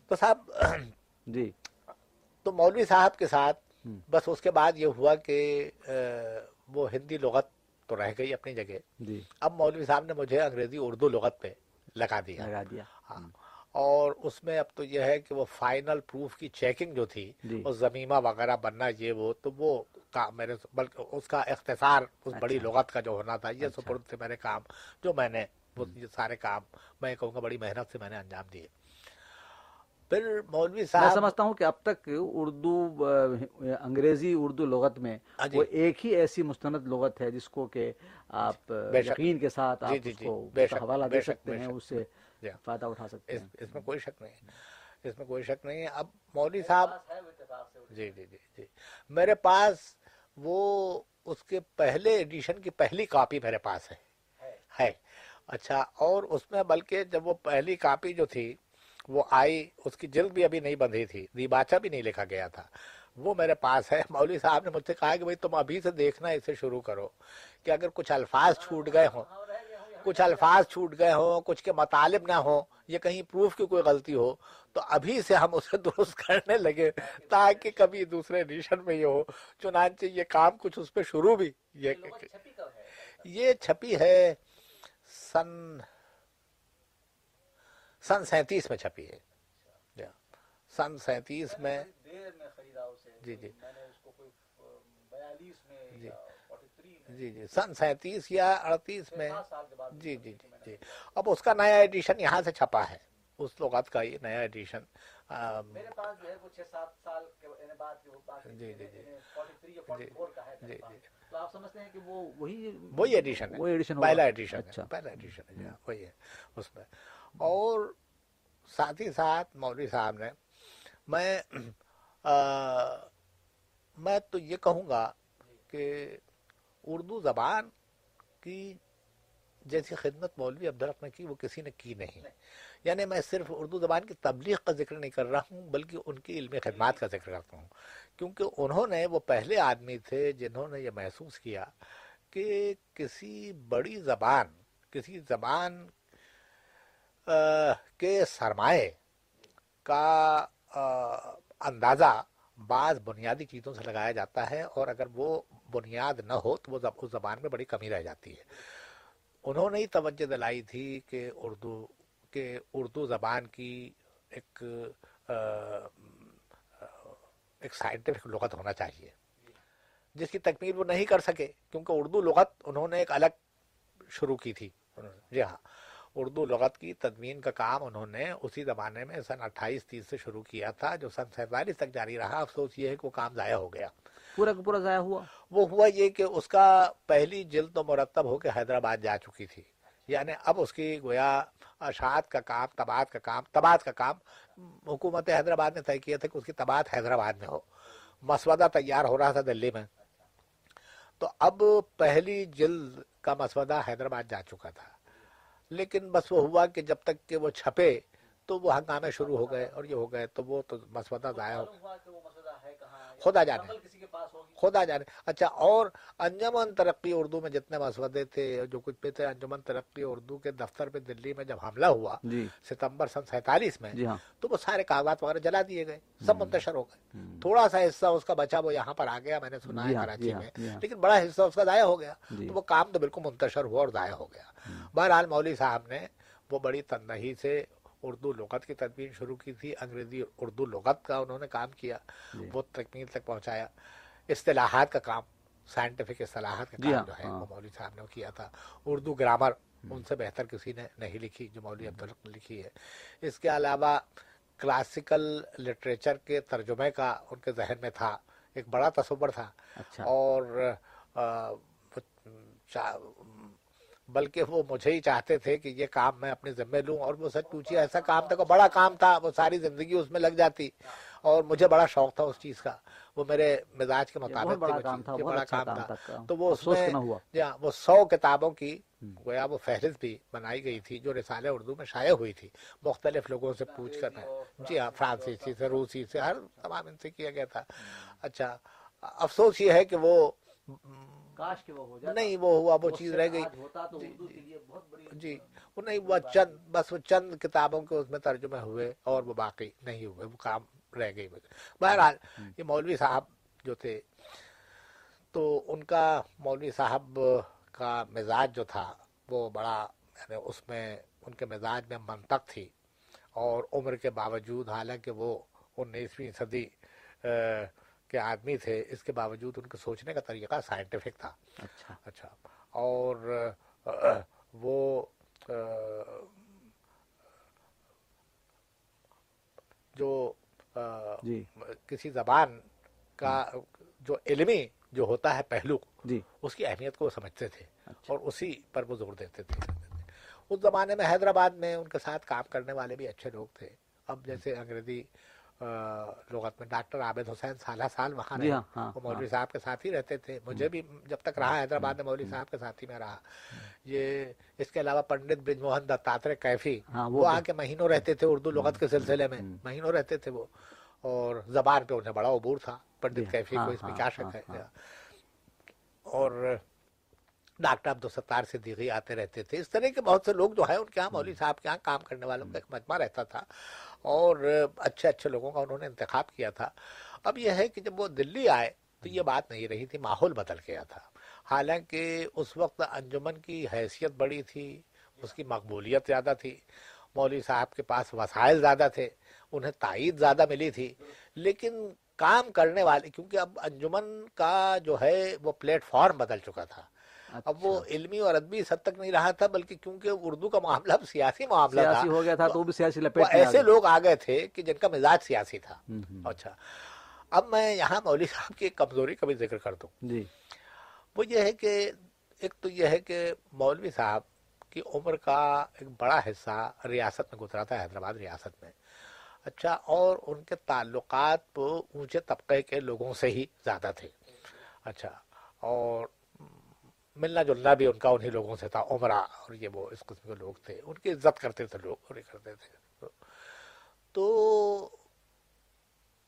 Speaker 2: تو صاحب
Speaker 1: جی۔
Speaker 2: تو مولوی صاحب کے ساتھ بس اس کے بعد یہ ہوا کہ وہ ہندی لغت تو رہ گئی اپنی جگہ۔ جی۔ اب مولوی صاحب نے مجھے انگریزی اردو لغت پہ لگا دیا۔
Speaker 1: لگا دیا۔
Speaker 2: ہاں۔ اور اس میں اب تو یہ ہے کہ وہ فائنل پروف کی چیکنگ جو تھی وہ جی۔ زمینہ وغیرہ بننا یہ وہ تو وہ میرے بلکہ اس کا اختصار اس بڑی اچھا۔ لغت کا جو ہونا تھا یہ اچھا۔ سپرد تھے میرے کام جو میں نے یہ سارے کام میں کہوں گا بڑی محنت سے میں نے انجام دیے۔ پھر مولوی
Speaker 1: میں
Speaker 2: صاحب
Speaker 1: سمجھتا ہوں کہ اب تک اردو انگریزی اردو لغت میں
Speaker 2: ہاں جی۔
Speaker 1: وہ ایک ہی ایسی مستند لغت ہے جس کو کہ آپ
Speaker 2: بے شک۔
Speaker 1: یقین کے ساتھ
Speaker 2: جی،
Speaker 1: آپ
Speaker 2: جی،
Speaker 1: اس
Speaker 2: جی،
Speaker 1: کو حوالہ دے سکتے ہیں۔ اس سے
Speaker 2: جی۔
Speaker 1: فائدہ اٹھا سکتے ہیں۔
Speaker 2: اس میں کوئی شک نہیں ہے۔ اس میں کوئی شک نہیں ہے۔ اب مولوی صاحب جی جی جی جی۔ میرے پاس وہ اس کے پہلے ایڈیشن کی پہلی کاپی میرے پاس ہے۔ ہے۔ اچھا اور اس میں بلکہ جب وہ پہلی کاپی جو تھی وہ آئی اس کی جلد بھی ابھی نہیں بندھی تھی دیباچہ بھی نہیں لکھا گیا تھا۔ وہ میرے پاس ہے۔ مولوی صاحب نے مجھ سے کہا کہ بھائی تم ابھی سے دیکھنا اسے شروع کرو کہ اگر کچھ الفاظ چھوٹ گئے ہوں کچھ الفاظ چھوٹ گئے ہوں کچھ کے مطالب نہ ہوں یہ کہیں پروف کی کوئی غلطی ہو تو ابھی سے ہم اسے درست کرنے لگے تاکہ کبھی دوسرے ایڈیشن میں یہ ہو۔ چنانچہ یہ کام کچھ اس پہ شروع بھی یہ یہ چھپی ہے سن سن سینتیس میں چھپی ہے۔ جی ہاں۔ سن سینتیس میں جی جی۔ جی۔ جی جی۔ سن سینتیس یا اڑتیس میں جی جی جی جی۔ اب اس کا نیا ایڈیشن یہاں سے چھپا ہے۔ اس لغت کا یہ نیا ایڈیشن۔
Speaker 1: میرے پاس جو ہے وہ چھ سات سال کے بعد کے وہ باقی
Speaker 2: جی، جی، جی۔
Speaker 1: 43 یا 44 کا ہے میرے
Speaker 2: جی،
Speaker 1: پاس۔
Speaker 2: جی۔
Speaker 1: تو آپ سمجھتے ہیں کہ وہ وہی
Speaker 2: ایڈیشن ہے؟ پہلا ایڈیشن
Speaker 1: اچھا۔
Speaker 2: ہے پہلا ایڈیشن ہے۔ جی ہاں، وہی ہے۔ اس میں۔ اور ساتھ ہی ساتھ مولوی صاحب نے میں میں تو یہ کہوں گا کہ اردو زبان کی جیسی خدمت مولوی عبدالحق نے کی، وہ کسی نے کی نہیں۔ یعنی میں صرف اردو زبان کی تبلیغ کا ذکر نہیں کر رہا ہوں، بلکہ ان کی علمی خدمات کا ذکر کرتا ہوں۔ کیونکہ انہوں نے، وہ پہلے آدمی تھے جنہوں نے یہ محسوس کیا کہ کسی بڑی زبان، کسی زبان کے سرمایہ کا اندازہ بعض بنیادی چیزوں سے لگایا جاتا ہے اور اگر وہ بنیاد نہ ہو تو وہ اس زبان میں بڑی کمی رہ جاتی ہے۔ انہوں نے ہی توجہ دلائی تھی کہ اردو کہ اردو زبان کی ایک ایک سائنٹیفک لغت ہونا چاہیے، جس کی تکمیل وہ نہیں کر سکے، کیونکہ اردو لغت انہوں نے ایک الگ شروع کی تھی۔ جی ہاں۔ اردو لغت کی تدوین کا کام انہوں نے اسی زمانے میں سن اٹھائیس تیس سے شروع کیا تھا جو سن سینتالیس تک جاری رہا۔ افسوس یہ ہے کہ وہ کام ضائع ہو گیا۔
Speaker 1: پورا کا پورا ضائع ہوا۔
Speaker 2: وہ ہوا یہ کہ اس کا پہلی جلد تو مرتب ہو کے حیدرآباد جا چکی تھی۔ یعنی اب اس کی گویا اشاعت کا کام تباد کا کام تباد کا کام۔ حکومت حیدرآباد نے طے کیا تھا کہ اس کی تباد حیدرآباد میں ہو۔ مسودہ تیار ہو رہا تھا دلی میں۔ تو اب پہلی جلد کا مسودہ حیدرآباد جا چکا تھا۔ لیکن بس وہ ہوا کہ جب تک کہ وہ چھپے تو وہ ہنگامے شروع ہو گئے اور یہ ہو گئے تو وہ تو مسودہ ضائع ہو خدا جانے خدا جانے اچھا اور انجمن ترقی اردو میں جتنے مسودے تھے جو کچھ پہ تھے انجمن ترقی اردو کے دفتر پہ دلی میں جب حملہ ہوا
Speaker 1: جی۔
Speaker 2: ستمبر سن سینتالیس میں
Speaker 1: جی ہاں۔
Speaker 2: تو وہ سارے کاغذات وغیرہ جلا دیے گئے سب منتشر ہو گئے۔ تھوڑا سا حصہ اس کا بچا وہ یہاں پر آ گیا میں نے سنا ہے
Speaker 1: جی ہاں،
Speaker 2: کراچی
Speaker 1: ہاں،
Speaker 2: میں۔ لیکن بڑا حصہ اس کا ضائع ہو گیا۔ تو وہ کام تو بالکل منتشر ہوا اور ضائع ہو گیا۔ بہرحال مولوی صاحب نے وہ بڑی تندہی سے اردو لغت کی تدوین شروع کی تھی انگریزی اردو لغت کا انہوں نے کام کیا
Speaker 1: جی۔
Speaker 2: وہ تکمیل تک پہنچایا۔ اصطلاحات کا کام سائنٹیفک اصطلاحات کا
Speaker 1: جی
Speaker 2: کام
Speaker 1: ہاں،
Speaker 2: جو ہے
Speaker 1: ہاں۔
Speaker 2: وہ مولوی صاحب نے کیا تھا۔ اردو گرامر ان سے بہتر کسی نے نہیں لکھی جو مولوی عبدالحق نے لکھی ہے۔ اس کے علاوہ کلاسیکل لٹریچر کے ترجمے کا ان کے ذہن میں تھا ایک بڑا تصور تھا۔
Speaker 1: اچھا۔
Speaker 2: اور بلکہ وہ مجھے ہی چاہتے تھے کہ یہ کام میں اپنے ذمے لوں اور وہ سچ پوچھیے ایسا کام تھا کہ بڑا کام تھا وہ ساری زندگی اس میں لگ جاتی اور مجھے بڑا شوق تھا اس چیز کا۔ وہ میرے مزاج کے مطابق
Speaker 1: بڑا
Speaker 2: وہ
Speaker 1: کام تھا اچھا
Speaker 2: تھا۔ تو وہ اس میں جی ہاں وہ سو کتابوں کی گویا وہ فہرست بھی بنائی گئی تھی جو رسالہ اردو میں شائع ہوئی تھی مختلف لوگوں سے پوچھ کر جی ہاں فرانسیسی سے روسی سے ہر تمام ان سے کیا گیا تھا۔ اچھا افسوس یہ ہے کہ وہ
Speaker 1: کاش کہ وہ ہو جاتا.
Speaker 2: نہیں وہ ہوا وہ چیز رہ گئی.
Speaker 1: ہوتا تو اردو کے لیے بہت بڑی
Speaker 2: جی وہ نہیں وہ چند بس وہ چند کتابوں کے اس میں ترجمے ہوئے اور وہ باقی نہیں ہوئے وہ کام رہ گئی بہرحال یہ مولوی صاحب جو تھے تو ان کا مولوی صاحب کا مزاج جو تھا وہ بڑا یعنی اس میں ان کے مزاج میں منطق تھی اور عمر کے باوجود حالانکہ وہ انیسویں صدی کے آدمی تھے اس کے باوجود ان کے سوچنے کا طریقہ سائنٹیفک تھا۔
Speaker 1: اچھا۔
Speaker 2: اچھا۔ اور وہ جو
Speaker 1: جی۔
Speaker 2: کسی زبان کا جو علمی جو ہوتا ہے پہلو
Speaker 1: جی۔
Speaker 2: اس کی اہمیت کو وہ سمجھتے تھے
Speaker 1: اچھا۔
Speaker 2: اور اسی پر وہ زور دیتے تھے۔ اس زمانے میں حیدرآباد میں ان کے ساتھ کام کرنے والے بھی اچھے لوگ تھے۔ اب جیسے انگریزی لغت میں ڈاکٹر عابد حسین سالہ سال وہاں
Speaker 1: جی
Speaker 2: رہے
Speaker 1: ہاں، ہاں،
Speaker 2: وہ مولوی صاحب کے ساتھ ہی رہتے تھے۔ مجھے بھی جب تک رہا حیدرآباد میں مولوی صاحب کے ساتھ ہی میں رہا۔ یہ اس کے علاوہ پنڈت برج موہن دتاترے کیفی
Speaker 1: ہاں، وہ
Speaker 2: آ کے مہینوں رہتے تھے اردو لغت کے سلسلے میں مہینوں رہتے تھے وہ۔ اور زبان پہ انہیں بڑا عبور تھا
Speaker 1: جی،
Speaker 2: پنڈت کیفی
Speaker 1: ہاں،
Speaker 2: کو اس میں
Speaker 1: ہاں،
Speaker 2: کیا
Speaker 1: ہاں،
Speaker 2: شک ہے۔
Speaker 1: ہاں۔
Speaker 2: اور ڈاکٹر عبدالستار صدیقی آتے رہتے تھے۔ اس طرح کے بہت سے لوگ جو ہیں ان کے یہاں مولوی صاحب کے یہاں کام کرنے والوں کا ایک مجمع رہتا تھا اور اچھے اچھے لوگوں کا انہوں نے انتخاب کیا تھا۔ اب یہ ہے کہ جب وہ دلی آئے تو یہ بات نہیں رہی تھی ماحول بدل گیا تھا۔ حالانکہ اس وقت انجمن کی حیثیت بڑی تھی اس کی مقبولیت زیادہ تھی مولوی صاحب کے پاس وسائل زیادہ تھے انہیں تائید زیادہ ملی تھی۔ لیکن کام کرنے والے کیونکہ اب انجمن کا جو ہے وہ پلیٹ فارم بدل چکا تھا۔ اب وہ
Speaker 1: اچھا۔
Speaker 2: علمی اور ادبی حد تک نہیں رہا تھا بلکہ کیونکہ اردو کا معاملہ اب سیاسی معاملہ تھا۔
Speaker 1: سیاسی ہو گیا تھا تو وہ بھی سیاسی لپیٹ
Speaker 2: ایسے۔ لوگ آ گئے تھے کہ جن کا مزاج سیاسی تھا۔ اچھا۔ اب میں یہاں مولوی صاحب کی ایک کمزوری کا بھی ذکر کر دوں۔
Speaker 1: جی۔
Speaker 2: وہ یہ ہے کہ ایک تو یہ ہے کہ مولوی صاحب کی عمر کا ایک بڑا حصہ ریاست میں گزرا تھا حیدرآباد ریاست میں۔ اچھا اور ان کے تعلقات اونچے طبقے کے لوگوں سے ہی زیادہ تھے۔ اچھا اور ملنا جلنا بھی ان کا انہی لوگوں سے عمرہ عمرہ اور یہ وہ اس قسم کے لوگ تھے، ان کی عزت کرتے تھے، لوگ اور یہ کرتے تھے۔ تو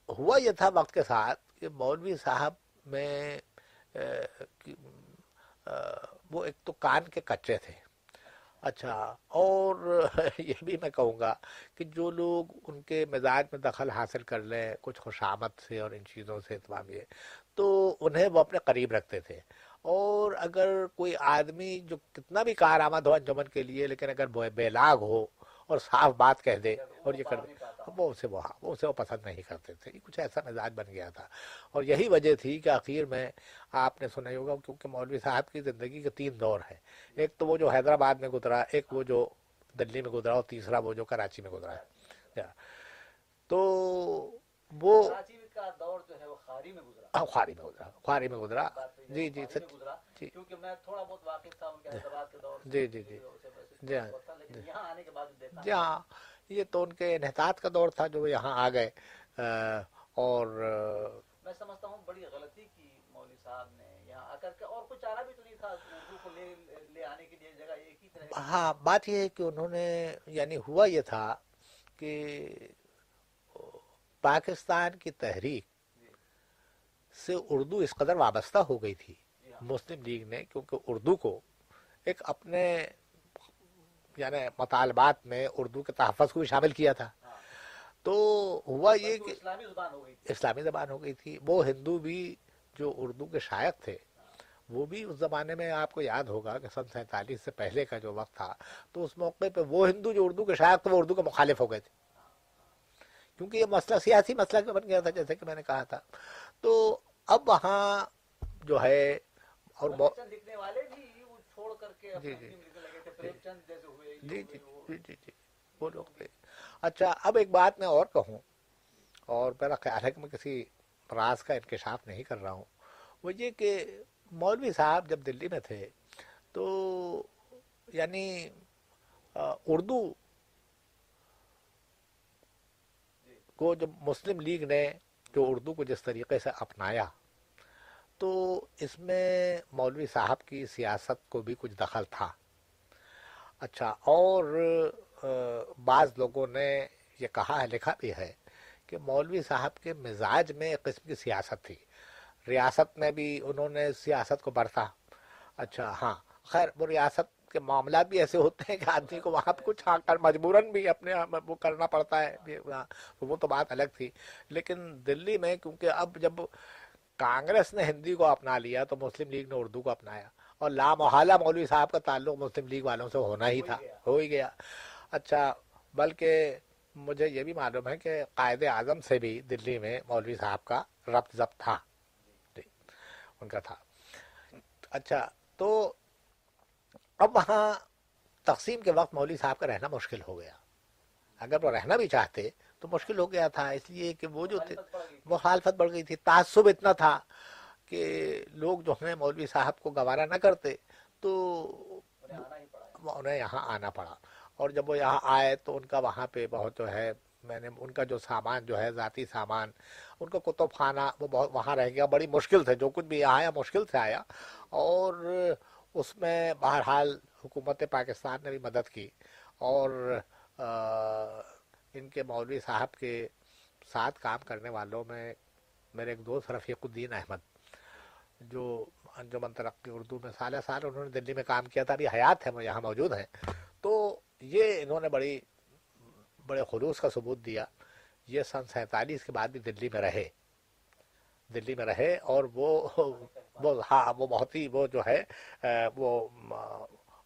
Speaker 2: ہوا یہ تھا وقت کے ساتھ کہ مولوی صاحب میں وہ ایک تو کان کے کچے تھے۔ اچھا اور (laughs) یہ بھی میں کہوں گا کہ جو لوگ ان کے مزاج میں دخل حاصل کر لیں، کچھ خوشامد سے اور ان چیزوں سے، تمام یہ، تو انہیں وہ اپنے قریب رکھتے تھے۔ اور اگر کوئی آدمی جو کتنا بھی کارآمد ہو انجمن کے لیے، لیکن اگر بے لاگ ہو اور صاف بات کہہ دے اور یہ کر دے، وہ اسے وہ وہ اسے وہ پسند نہیں کرتے تھے۔ یہ کچھ ایسا مزاج بن گیا تھا۔ اور یہی وجہ تھی کہ آخر میں آپ نے سنا ہی ہوگا کیونکہ مولوی صاحب کی زندگی کے تین دور ہیں۔ ایک تو وہ جو حیدرآباد میں گزرا، ایک وہ جو دلی میں گزرا اور تیسرا وہ جو کراچی میں گزرا ہے۔ جی ہاں۔ تو وہ
Speaker 1: دور جو ہے وہ خاری میں گزرا۔
Speaker 2: خواری میں گزرا خواری میں گزرا۔ جی جی سچ جی۔
Speaker 1: کیونکہ میں تھوڑا بہت واقف تھا ان کے حیدرآباد کے دور
Speaker 2: جی جی جی۔ جی ہاں
Speaker 1: لیکن یہاں آنے کے بعد دیکھا
Speaker 2: جی ہاں یہ تو ان کے انحطاط کا دور تھا جو یہاں آ گئے۔ اور
Speaker 1: میں سمجھتا ہوں بڑی غلطی کی مولوی صاحب نے یہاں آ کر کے اور کچھ چارہ بھی تو نہیں تھا اردو کو لے لے آنے کے لیے جگہ ایک ہی طرح
Speaker 2: ہاں بات یہ ہے کہ انہوں نے یعنی ہوا یہ تھا کہ پاکستان کی تحریک سے اردو اس قدر وابستہ ہو گئی تھی مسلم لیگ نے کیونکہ اردو کو ایک اپنے یعنی مطالبات میں اردو کے تحفظ کو بھی شامل کیا تھا۔ تو ہوا یہ کہ
Speaker 1: اسلامی زبان ہو گئی
Speaker 2: تھی۔ وہ ہندو بھی جو اردو کے شائق تھے وہ بھی اس زمانے میں آپ کو یاد ہوگا کہ سن سینتالیس سے پہلے کا جو وقت تھا تو اس موقع پہ وہ ہندو جو اردو کے شائق تھے وہ اردو کے مخالف ہو گئے تھے۔ کیونکہ یہ مسئلہ سیاسی مسئلہ بن گیا تھا جیسے کہ میں نے کہا تھا۔ تو اب وہاں جو ہے اور
Speaker 1: بھی
Speaker 2: جی جی۔
Speaker 1: جی
Speaker 2: جی جی جی جی وہ لوگ تھے۔ اچھا اب ایک بات میں اور کہوں اور میرا خیال ہے کہ میں کسی راز کا انکشاف نہیں کر رہا ہوں۔ وہ یہ کہ مولوی صاحب جب دلی میں تھے تو یعنی اردو کو جب مسلم لیگ نے جو اردو کو جس طریقے سے اپنایا، تو اس میں مولوی صاحب کی سیاست کو بھی کچھ دخل تھا۔ اچھا اور بعض لوگوں نے یہ کہا ہے لکھا بھی ہے کہ مولوی صاحب کے مزاج میں ایک قسم کی سیاست تھی۔ ریاست میں بھی انہوں نے سیاست کو برتا اچھا ہاں خیر، وہ ریاست کے معاملات بھی ایسے ہوتے ہیں کہ آدمی کو وہاں پہ کچھ ہاں کر مجبوراً بھی اپنے وہ کرنا پڑتا ہے وہ تو بات الگ تھی۔ لیکن دلی میں کیونکہ اب جب کانگریس نے ہندی کو اپنا لیا تو مسلم لیگ نے اردو کو اپنایا اور لا محالہ مولوی صاحب کا تعلق مسلم لیگ والوں سے ہونا ہی تھا، ہو ہی گیا۔ اچھا بلکہ مجھے یہ بھی معلوم ہے کہ قائد اعظم سے بھی دلی میں مولوی صاحب کا ربط ضبط تھا۔ جی، ان کا تھا۔ اچھا تو اب وہاں تقسیم کے وقت مولوی صاحب کا رہنا مشکل ہو گیا۔ اگر وہ رہنا بھی چاہتے تو مشکل ہو گیا تھا اس لیے کہ وہ جو تھے مخالفت بڑھ گئی تھی۔ تعصب اتنا تھا کہ لوگ جو ہیں مولوی صاحب کو گوارا نہ کرتے تو انہیں یہاں آنا پڑا۔ اور جب وہ یہاں آئے تو ان کا وہاں پہ بہت جو ہے میں نے ان کا جو سامان جو ہے ذاتی سامان ان کا کتب خانہ وہ بہت وہاں رہ گیا۔ بڑی مشکل سے جو کچھ بھی آیا مشکل سے آیا۔ اور اس میں بہرحال حکومت پاکستان نے بھی مدد کی اور ان کے مولوی صاحب کے ساتھ کام کرنے والوں میں میرے ایک دوست رفیق الدین احمد، جو انجمن ترقی اردو میں سالہ سال انہوں نے دلی میں کام کیا تھا، ابھی حیات ہے وہ یہاں موجود ہیں۔ تو یہ انہوں نے بڑی، بڑے خلوص کا ثبوت دیا۔ یہ سن سینتالیس کے بعد بھی دلی میں رہے۔ دلی میں رہے اور وہ وہ ہاں وہ بہت ہی، وہ جو ہے وہ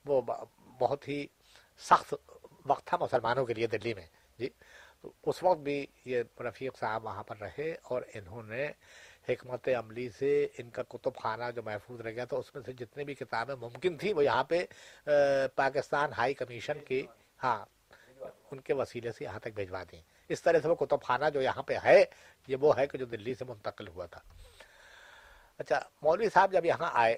Speaker 2: وہ بہت ہی سخت وقت تھا مسلمانوں کے لیے دلی میں جی۔ تو اس وقت بھی یہ رفیق صاحب وہاں پر رہے اور انہوں نے حکمت عملی سے ان کا کتب خانہ جو محفوظ رہ گیا تھا، اس میں سے جتنی بھی کتابیں ممکن تھی وہ یہاں پہ پاکستان ہائی کمیشن کی ہاں ان کے وسیلے سے یہاں تک بھیجوا دیں۔ اس طرح سے وہ کتب خانہ جو یہاں پہ ہے، یہ وہ ہے کہ جو دلی سے منتقل ہوا تھا۔ اچھا مولوی صاحب جب یہاں آئے،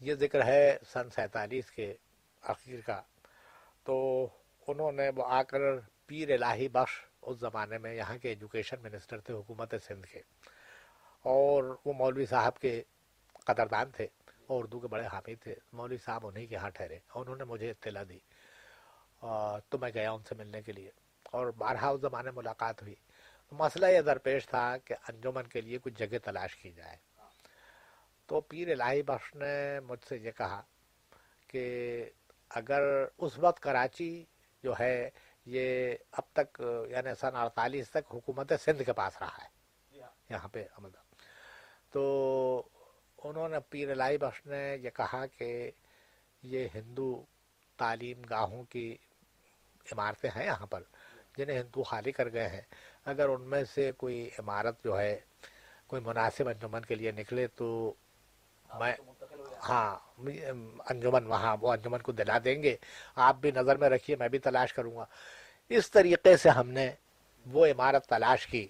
Speaker 2: یہ ذکر ہے سن سینتالیس کے آخر کا، تو انہوں نے وہ آ کر پیر الہی بخش اس زمانے میں یہاں کے ایجوکیشن منسٹر تھے، حکومت سندھ کے، اور وہ مولوی صاحب کے قدردان تھے، اور اردو کے بڑے حامی تھے۔ مولوی صاحب انہیں کے ہاں ٹھہرے، انہوں نے مجھے اطلاع دی تو میں گیا ان سے ملنے کے لیے، اور بارہا اس زمانے ملاقات ہوئی۔ مسئلہ یہ درپیش تھا کہ انجمن کے لیے کچھ جگہ تلاش کی جائے۔ تو پیر الہی بخش نے مجھ سے یہ کہا کہ اگر اس وقت کراچی جو ہے یہ اب تک یعنی سن اڑتالیس تک حکومت سندھ کے پاس رہا ہے، یہاں پہ عمل تو انہوں نے پیر الہی بخش نے یہ کہا کہ یہ ہندو تعلیم گاہوں کی عمارتیں ہیں یہاں پر، جنہیں ہندو خالی کر گئے ہیں۔ اگر ان میں سے کوئی عمارت جو ہے، کوئی مناسب انجمن کے لیے نکلے تو میں ہاں انجمن وہاں، وہ انجمن کو دلا دیں گے۔ آپ بھی نظر میں رکھیے، میں بھی تلاش کروں گا۔ اس طریقے سے ہم نے وہ عمارت تلاش کی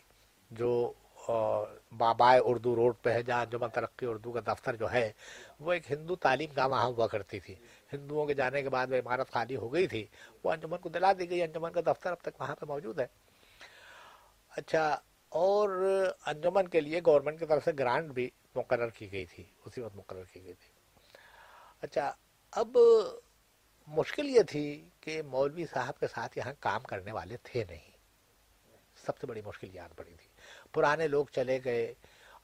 Speaker 2: جو بابائے اردو روڈ پہ ہے، جہاں انجمن ترقی اردو کا دفتر جو ہے، وہ ایک ہندو تعلیم کا وہاں ہوا کرتی تھی۔ ہندوؤں کے جانے کے بعد وہ عمارت خالی ہو گئی تھی۔ وہ انجمن کو دلا دی گئی۔ انجمن کا دفتر اب تک وہاں پہ موجود ہے۔ اچھا اور انجمن کے لیے گورنمنٹ کی طرف سے گرانٹ بھی مقرر کی گئی تھی، اسی وقت مقرر کی گئی تھی۔ اچھا اب مشکل یہ تھی کہ مولوی صاحب کے ساتھ یہاں کام کرنے والے تھے نہیں۔ سب سے بڑی مشکل یاد پڑی تھی۔ پرانے لوگ چلے گئے۔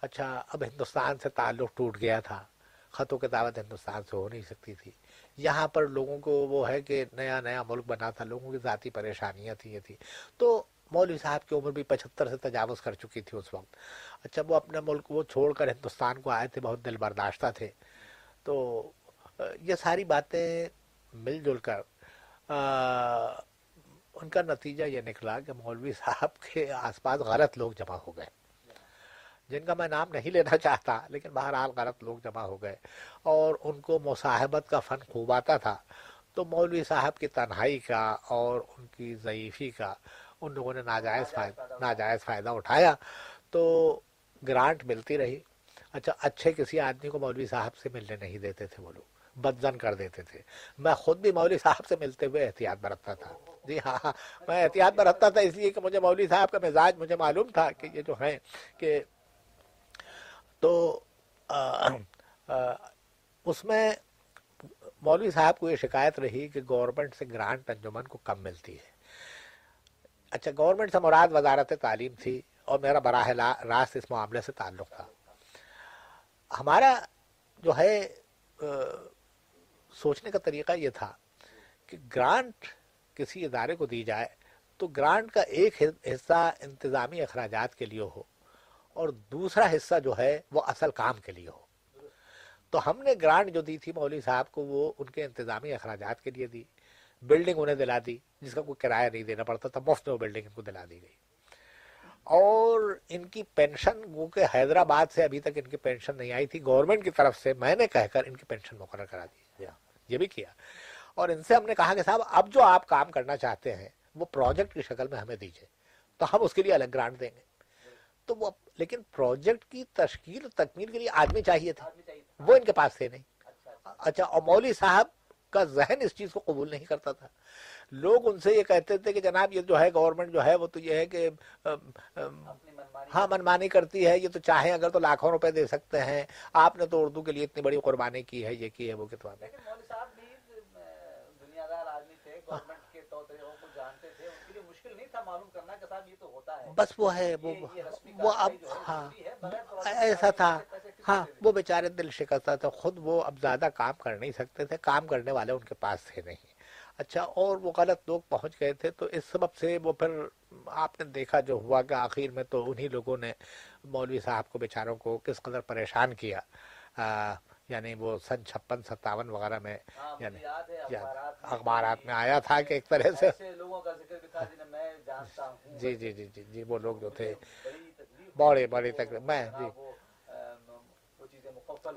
Speaker 2: اچھا اب ہندوستان سے تعلق ٹوٹ گیا تھا۔ خط و کتابت ہندوستان سے ہو نہیں سکتی تھی۔ یہاں پر لوگوں کو وہ ہے کہ نیا نیا ملک بنا تھا، لوگوں کی ذاتی پریشانیاں تھی یہ تھی تو مولوی صاحب کی عمر بھی پچہتر سے تجاوز کر چکی تھی اس وقت۔ اچھا وہ اپنے ملک وہ چھوڑ کر ہندوستان کو آئے تھے، بہت دل برداشتہ تھے۔ تو یہ ساری باتیں مل جل کر ان کا نتیجہ یہ نکلا کہ مولوی صاحب کے آس پاس غلط لوگ جمع ہو گئے۔ جن کا میں نام نہیں لینا چاہتا، لیکن بہرحال غلط لوگ جمع ہو گئے۔ اور ان کو مصاحبت کا فن خوب آتا تھا۔ تو مولوی صاحب کی تنہائی کا اور ان کی ضعیفی کا ان لوگوں نے ناجائز فائدہ ناجائز فائدہ اٹھایا تو گرانٹ ملتی رہی۔ اچھا اچھے کسی آدمی کو مولوی صاحب سے ملنے نہیں دیتے تھے وہ لوگ، بدزن کر دیتے تھے۔ میں خود بھی مولوی صاحب سے ملتے ہوئے احتیاط برتتا تھا۔ جی ہاں ہاں میں احتیاط برتتا تھا اس لیے کہ مجھے مولوی صاحب کا مزاج مجھے معلوم تھا کہ یہ جو ہیں کہ تو اس میں مولوی صاحب کو یہ شکایت رہی کہ گورنمنٹ سے گرانٹ انجمن کو کم ملتی ہے۔ اچھا گورنمنٹ سے مراد وزارت تعلیم تھی اور میرا براہ راست اس معاملے سے تعلق تھا۔ ہمارا جو ہے سوچنے کا طریقہ یہ تھا کہ گرانٹ کسی ادارے کو دی جائے تو گرانٹ کا ایک حصہ انتظامی اخراجات کے لیے ہو اور دوسرا حصہ جو ہے وہ اصل کام کے لیے ہو۔ تو ہم نے گرانٹ جو دی تھی مولوی صاحب کو، وہ ان کے انتظامی اخراجات کے لیے دی۔ بلڈنگ انہیں دلا دی جس کا کوئی کرایہ نہیں دینا پڑتا تھا مفت میں وہ بلڈنگ ان کو دلا دی گئی اور ان کی پینشن وہ کہ حیدرآباد سے ابھی تک ان کی پینشن نہیں آئی تھی گورنمنٹ کی طرف سے میں نے کہہ کر ان کی پینشن مقرر کرا دی یہ بھی کیا اور ان سے ہم نے کہا کہ صاحب اب جو آپ کام کرنا چاہتے ہیں وہ پروجیکٹ کی شکل میں ہمیں دیجیے تو ہم اس کے لیے الگ گرانٹ دیں گے تو وہ لیکن پروجیکٹ کی تشکیل تکمیل کے لیے آدمی چاہیے تھے وہ ان کے پاس تھے نہیں اچھا اور مولوی صاحب کا ذہن اس چیز کو قبول نہیں کرتا تھا۔ لوگ ان سے یہ کہتے تھے کہ جناب یہ جو ہے گورنمنٹ جو ہے وہ تو یہ ہے کہ ہاں منمانی کرتی ہے، یہ تو چاہیں اگر تو لاکھوں روپے دے سکتے ہیں۔ آپ نے تو اردو کے لیے اتنی بڑی قربانی کی ہے، یہ کی ہے، وہ کتنا بس وہ ہے وہ اب ہاں ایسا تھا۔ ہاں وہ بیچارے دل شکستہ تھا خود وہ اب زیادہ کام کر نہیں سکتے تھے کام کرنے والے ان کے پاس تھے نہیں۔ اچھا اور وہ غلط لوگ پہنچ گئے تھے تو اس سبب سے وہ پھر آپ نے دیکھا جو ہوا کہ آخر میں تو انہی لوگوں نے مولوی صاحب کو بیچاروں کو کس قدر پریشان کیا۔ یعنی وہ سن چھپن ستاون وغیرہ میں ہاں، یعنی اخبارات میں۔ آیا تھا کہ ایک طرح سے۔ جی جی جی جی جی وہ لوگ جو تھے۔ بڑے بڑی تقریب میں جی۔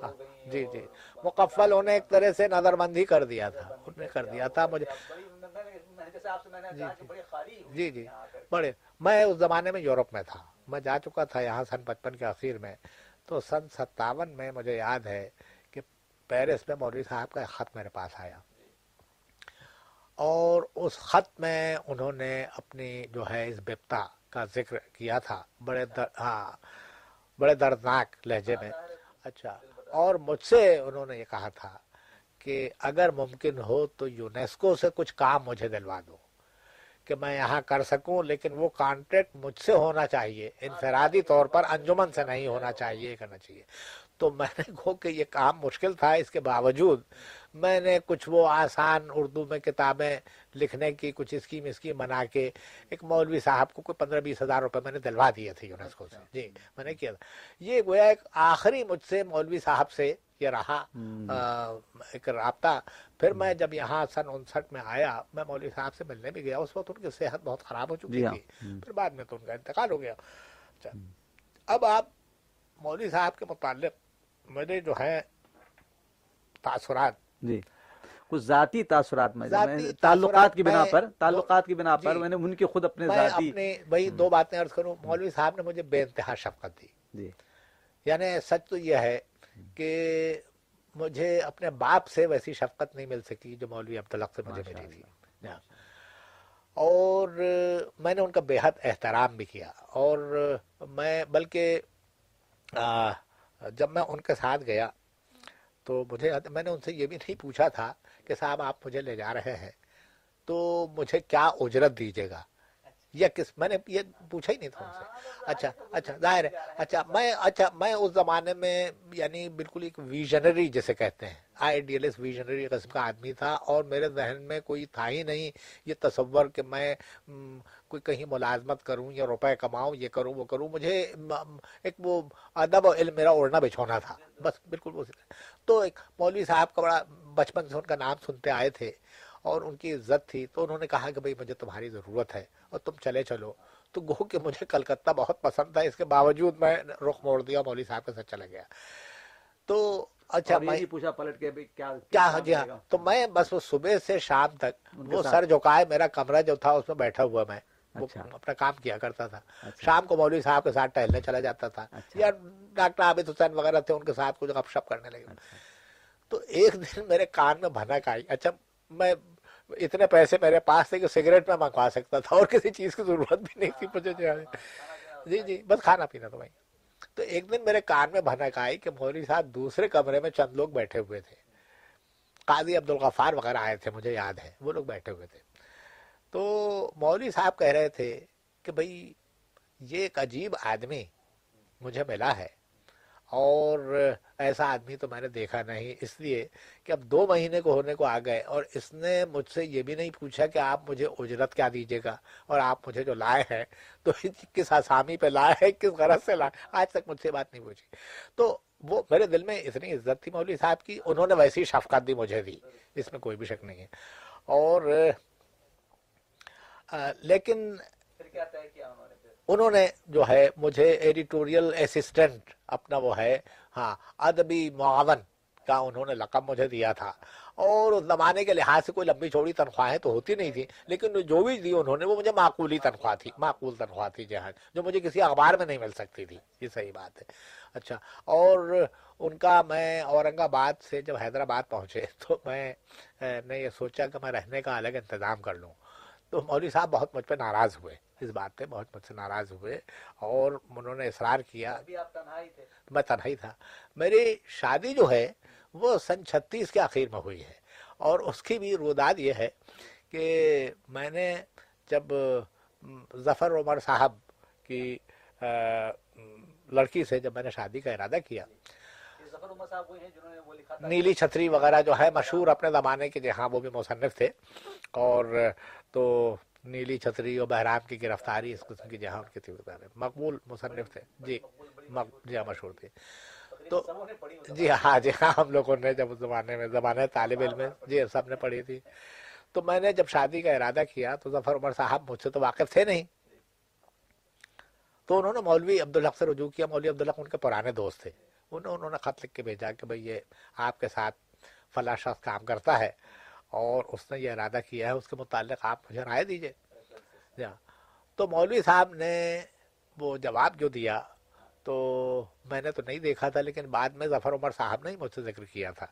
Speaker 2: ہاں، جی جی۔ مقفل ہونے ایک طرح سے نظر بندی کر دیا تھا۔ انہوں نے کر دیا تھا مجھے۔ جی جی۔ بڑے میں اس زمانے میں یورپ میں تھا۔ میں جا چکا تھا یہاں سن پچپن کے اخیر میں۔ تو سن ستاون میں مجھے یاد ہے پیرس میں مولوی صاحب کا خط میرے پاس آیا۔ اور اس خط میں انہوں نے اپنی جو ہے اس بپتا کا ذکر کیا تھا، بڑے در ہاں بڑے دردناک لہجے میں۔ اچھا اور مجھ سے انہوں نے یہ کہا تھا کہ اگر ممکن ہو تو یونیسکو سے کچھ کام مجھے دلوا دو، کہ میں یہاں کر سکوں، لیکن وہ کانٹریکٹ مجھ سے ہونا چاہیے، انفرادی طور پر انجمن سے نہیں ہونا چاہیے کرنا چاہیے۔ تو میں نے (laughs) کہو کہ یہ کام مشکل تھا اس کے باوجود میں نے کچھ وہ آسان اردو میں کتابیں لکھنے کی کچھ اسکیم اسکیم بنا کے ایک مولوی صاحب کو کوئی پندرہ بیس ہزار روپے میں نے دلوا دیے تھے یونیسکو سے۔ جی میں نے کیا تھا۔ یہ گویا ایک آخری مجھ سے مولوی صاحب سے یہ رہا ایک رابطہ۔ پھر میں جب یہاں سن انسٹھ میں آیا میں مولوی صاحب سے ملنے بھی گیا۔ اس وقت ان کی صحت بہت خراب ہو چکی جی ہاں۔ تھی۔ پھر بعد میں تو ان کا انتقال ہو گیا۔ اچھا۔ اب آپ مولوی صاحب کے متعلق میرے جو ہے تاثرات۔
Speaker 1: جی۔ کچھ ذاتی تاثرات میں تعلقات کی بنا پر تعلقات کی بنا پر جی۔ میں نے ان کی خود اپنے ذاتی
Speaker 2: وہی دو باتیں عرض کروں۔ مولوی صاحب نے مجھے بے انتہا شفقت دی۔ جی۔ یعنی سچ تو یہ ہے کہ مجھے اپنے باپ سے ویسی شفقت نہیں مل سکی جو مولوی عبدالق سے مجھے ملی تھی۔ اور میں نے ان کا بے حد احترام بھی کیا۔ اور میں بلکہ جب میں ان کے ساتھ گیا تو مجھے میں نے ان سے یہ بھی نہیں پوچھا تھا کہ صاحب آپ مجھے لے جا رہے ہیں تو مجھے کیا اجرت دیجیے گا؟ یا کس میں نے یہ پوچھا ہی نہیں تھا ان سے۔ اچھا اچھا ظاہر ہے۔ اچھا میں اچھا میں اس زمانے میں یعنی بالکل ایک ویژنری جسے کہتے ہیں، آئیڈیلسٹ ویژنری قسم کا آدمی تھا اور میرے ذہن میں کوئی تھا ہی نہیں۔ یہ تصور کہ میں کوئی کہیں ملازمت کروں یا روپے کماؤں، یہ کروں، وہ کروں، مجھے ایک وہ ادب و علم میرا اوڑھنا بچھونا تھا۔ بس بالکل وہ تو ایک مولوی صاحب کا بڑا بچپن سے ان کا نام سنتے آئے تھے۔ اور ان کی عزت تھی تو انہوں نے کہا کہ بھئی مجھے تمہاری ضرورت ہے اور تم چلے چلو۔ تو گو کہ مجھے کلکتہ بہت پسند تھا اس کے باوجود میں رخ موڑ دیا مولوی صاحب کے ساتھ چلا گیا۔ تو اچھا میں
Speaker 1: پوچھا پلٹ کے
Speaker 2: کیا کیا جی ہاں۔ تو میں بس وہ صبح سے شام تک وہ سر جھکائے میرا کمرہ جو تھا اس میں بیٹھا ہوا میں۔ اچھا۔ اپنا کام کیا کرتا تھا۔ اچھا۔ شام کو مولوی صاحب کے ساتھ ٹہلنے چلا جاتا تھا۔ اچھا۔ یا ڈاکٹر عابد حسین وغیرہ تھے ان کے ساتھ کچھ گپ شپ کرنے لگے۔ تو ایک دن میرے کان میں بھنک آئی۔ اچھا میں اتنے پیسے میرے پاس تھے کہ سگریٹ میں منگوا سکتا تھا اور کسی چیز کی ضرورت بھی نہیں تھی مجھے جی جی بس کھانا پینا تو بھائی۔ تو ایک دن میرے کان میں بھنک آئی کہ مولوی صاحب دوسرے کمرے میں چند لوگ بیٹھے ہوئے تھے۔ قاضی عبد الغفار وغیرہ آئے تھے، مجھے یاد ہے، وہ لوگ بیٹھے ہوئے تھے۔ تو مولوی صاحب کہہ رہے تھے کہ بھائی، یہ ایک عجیب آدمی مجھے ملا ہے اور ایسا آدمی تو میں نے دیکھا نہیں اس لیے کہ اب دو مہینے کو ہونے کو آ گئے اور اس نے مجھ سے یہ بھی نہیں پوچھا کہ آپ مجھے اجرت کیا دیجیے گا اور آپ مجھے جو لائے ہیں تو (laughs) کس آسامی پہ لائے ہیں کس غرض سے لائے آج تک مجھ سے بات نہیں پوچھی۔ تو وہ میرے دل میں اتنی عزت تھی مولوی صاحب کی انہوں نے ویسی شفقت بھی مجھے دی اس میں کوئی بھی شک نہیں ہے۔ اور لیکن انہوں نے جو ہے مجھے ایڈیٹوریل اسسٹنٹ اپنا وہ ہے ہاں ادبی معاون کا انہوں نے لقب مجھے دیا تھا۔ اور اس زمانے کے لحاظ سے کوئی لمبی چوڑی تنخواہیں تو ہوتی نہیں تھی لیکن جو بھی دی انہوں نے، وہ مجھے معقولی تنخواہ تھی، معقول تنخواہ تھی جہاں جو مجھے کسی اخبار میں نہیں مل سکتی تھی، یہ صحیح بات ہے۔ اچھا اور ان کا میں اورنگ آباد سے جب حیدرآباد پہنچے تو میں نے یہ سوچا کہ میں رہنے کا الگ انتظام کر لوں۔ تو مولوی صاحب بہت مجھ پہ ناراض ہوئے۔ اس بات پہ بہت مجھ سے ناراض ہوئے اور انہوں نے اصرار کیا۔ میں تنہائی تھا۔ میری شادی جو ہے وہ سن چھتیس کے آخر میں ہوئی ہے۔ اور اس کی بھی روداد یہ ہے کہ میں نے جب ظفر عمر صاحب کی لڑکی سے جب میں نے شادی کا ارادہ کیا۔ نیلی چھتری وغیرہ جو ہے مشہور اپنے زمانے کے جہاں وہ بھی مصنف تھے۔ اور تو نیلی چھتری اور بحرام کی گرفتاری اس قسم کی جہاں ان کی تھی مقبول مصنف تھے۔ جی جی ہاں مشہور تھے۔ تو جی ہاں جی ہاں ہم لوگوں نے جب اس زمانے میں، زمانے طالب علم میں جی سب نے پڑھی تھی۔ تو میں نے جب شادی کا ارادہ کیا تو ظفر عمر صاحب مجھ سے تو واقف تھے نہیں۔ تو انہوں نے مولوی عبدالحق سے رجوع کیا۔ مولوی عبدالحق ان کے پرانے دوست تھے۔ انہوں انہوں نے خط لکھ کے بھیجا کہ بھئی یہ آپ کے ساتھ فلاں شخص کام کرتا ہے۔ اور اس نے یہ ارادہ کیا ہے، اس کے متعلق آپ مجھے رائے دیجیے۔ جی ہاں۔ تو مولوی صاحب نے وہ جواب جو دیا تو میں نے تو نہیں دیکھا تھا، لیکن بعد میں ظفر عمر صاحب نے ہی مجھ سے ذکر کیا تھا۔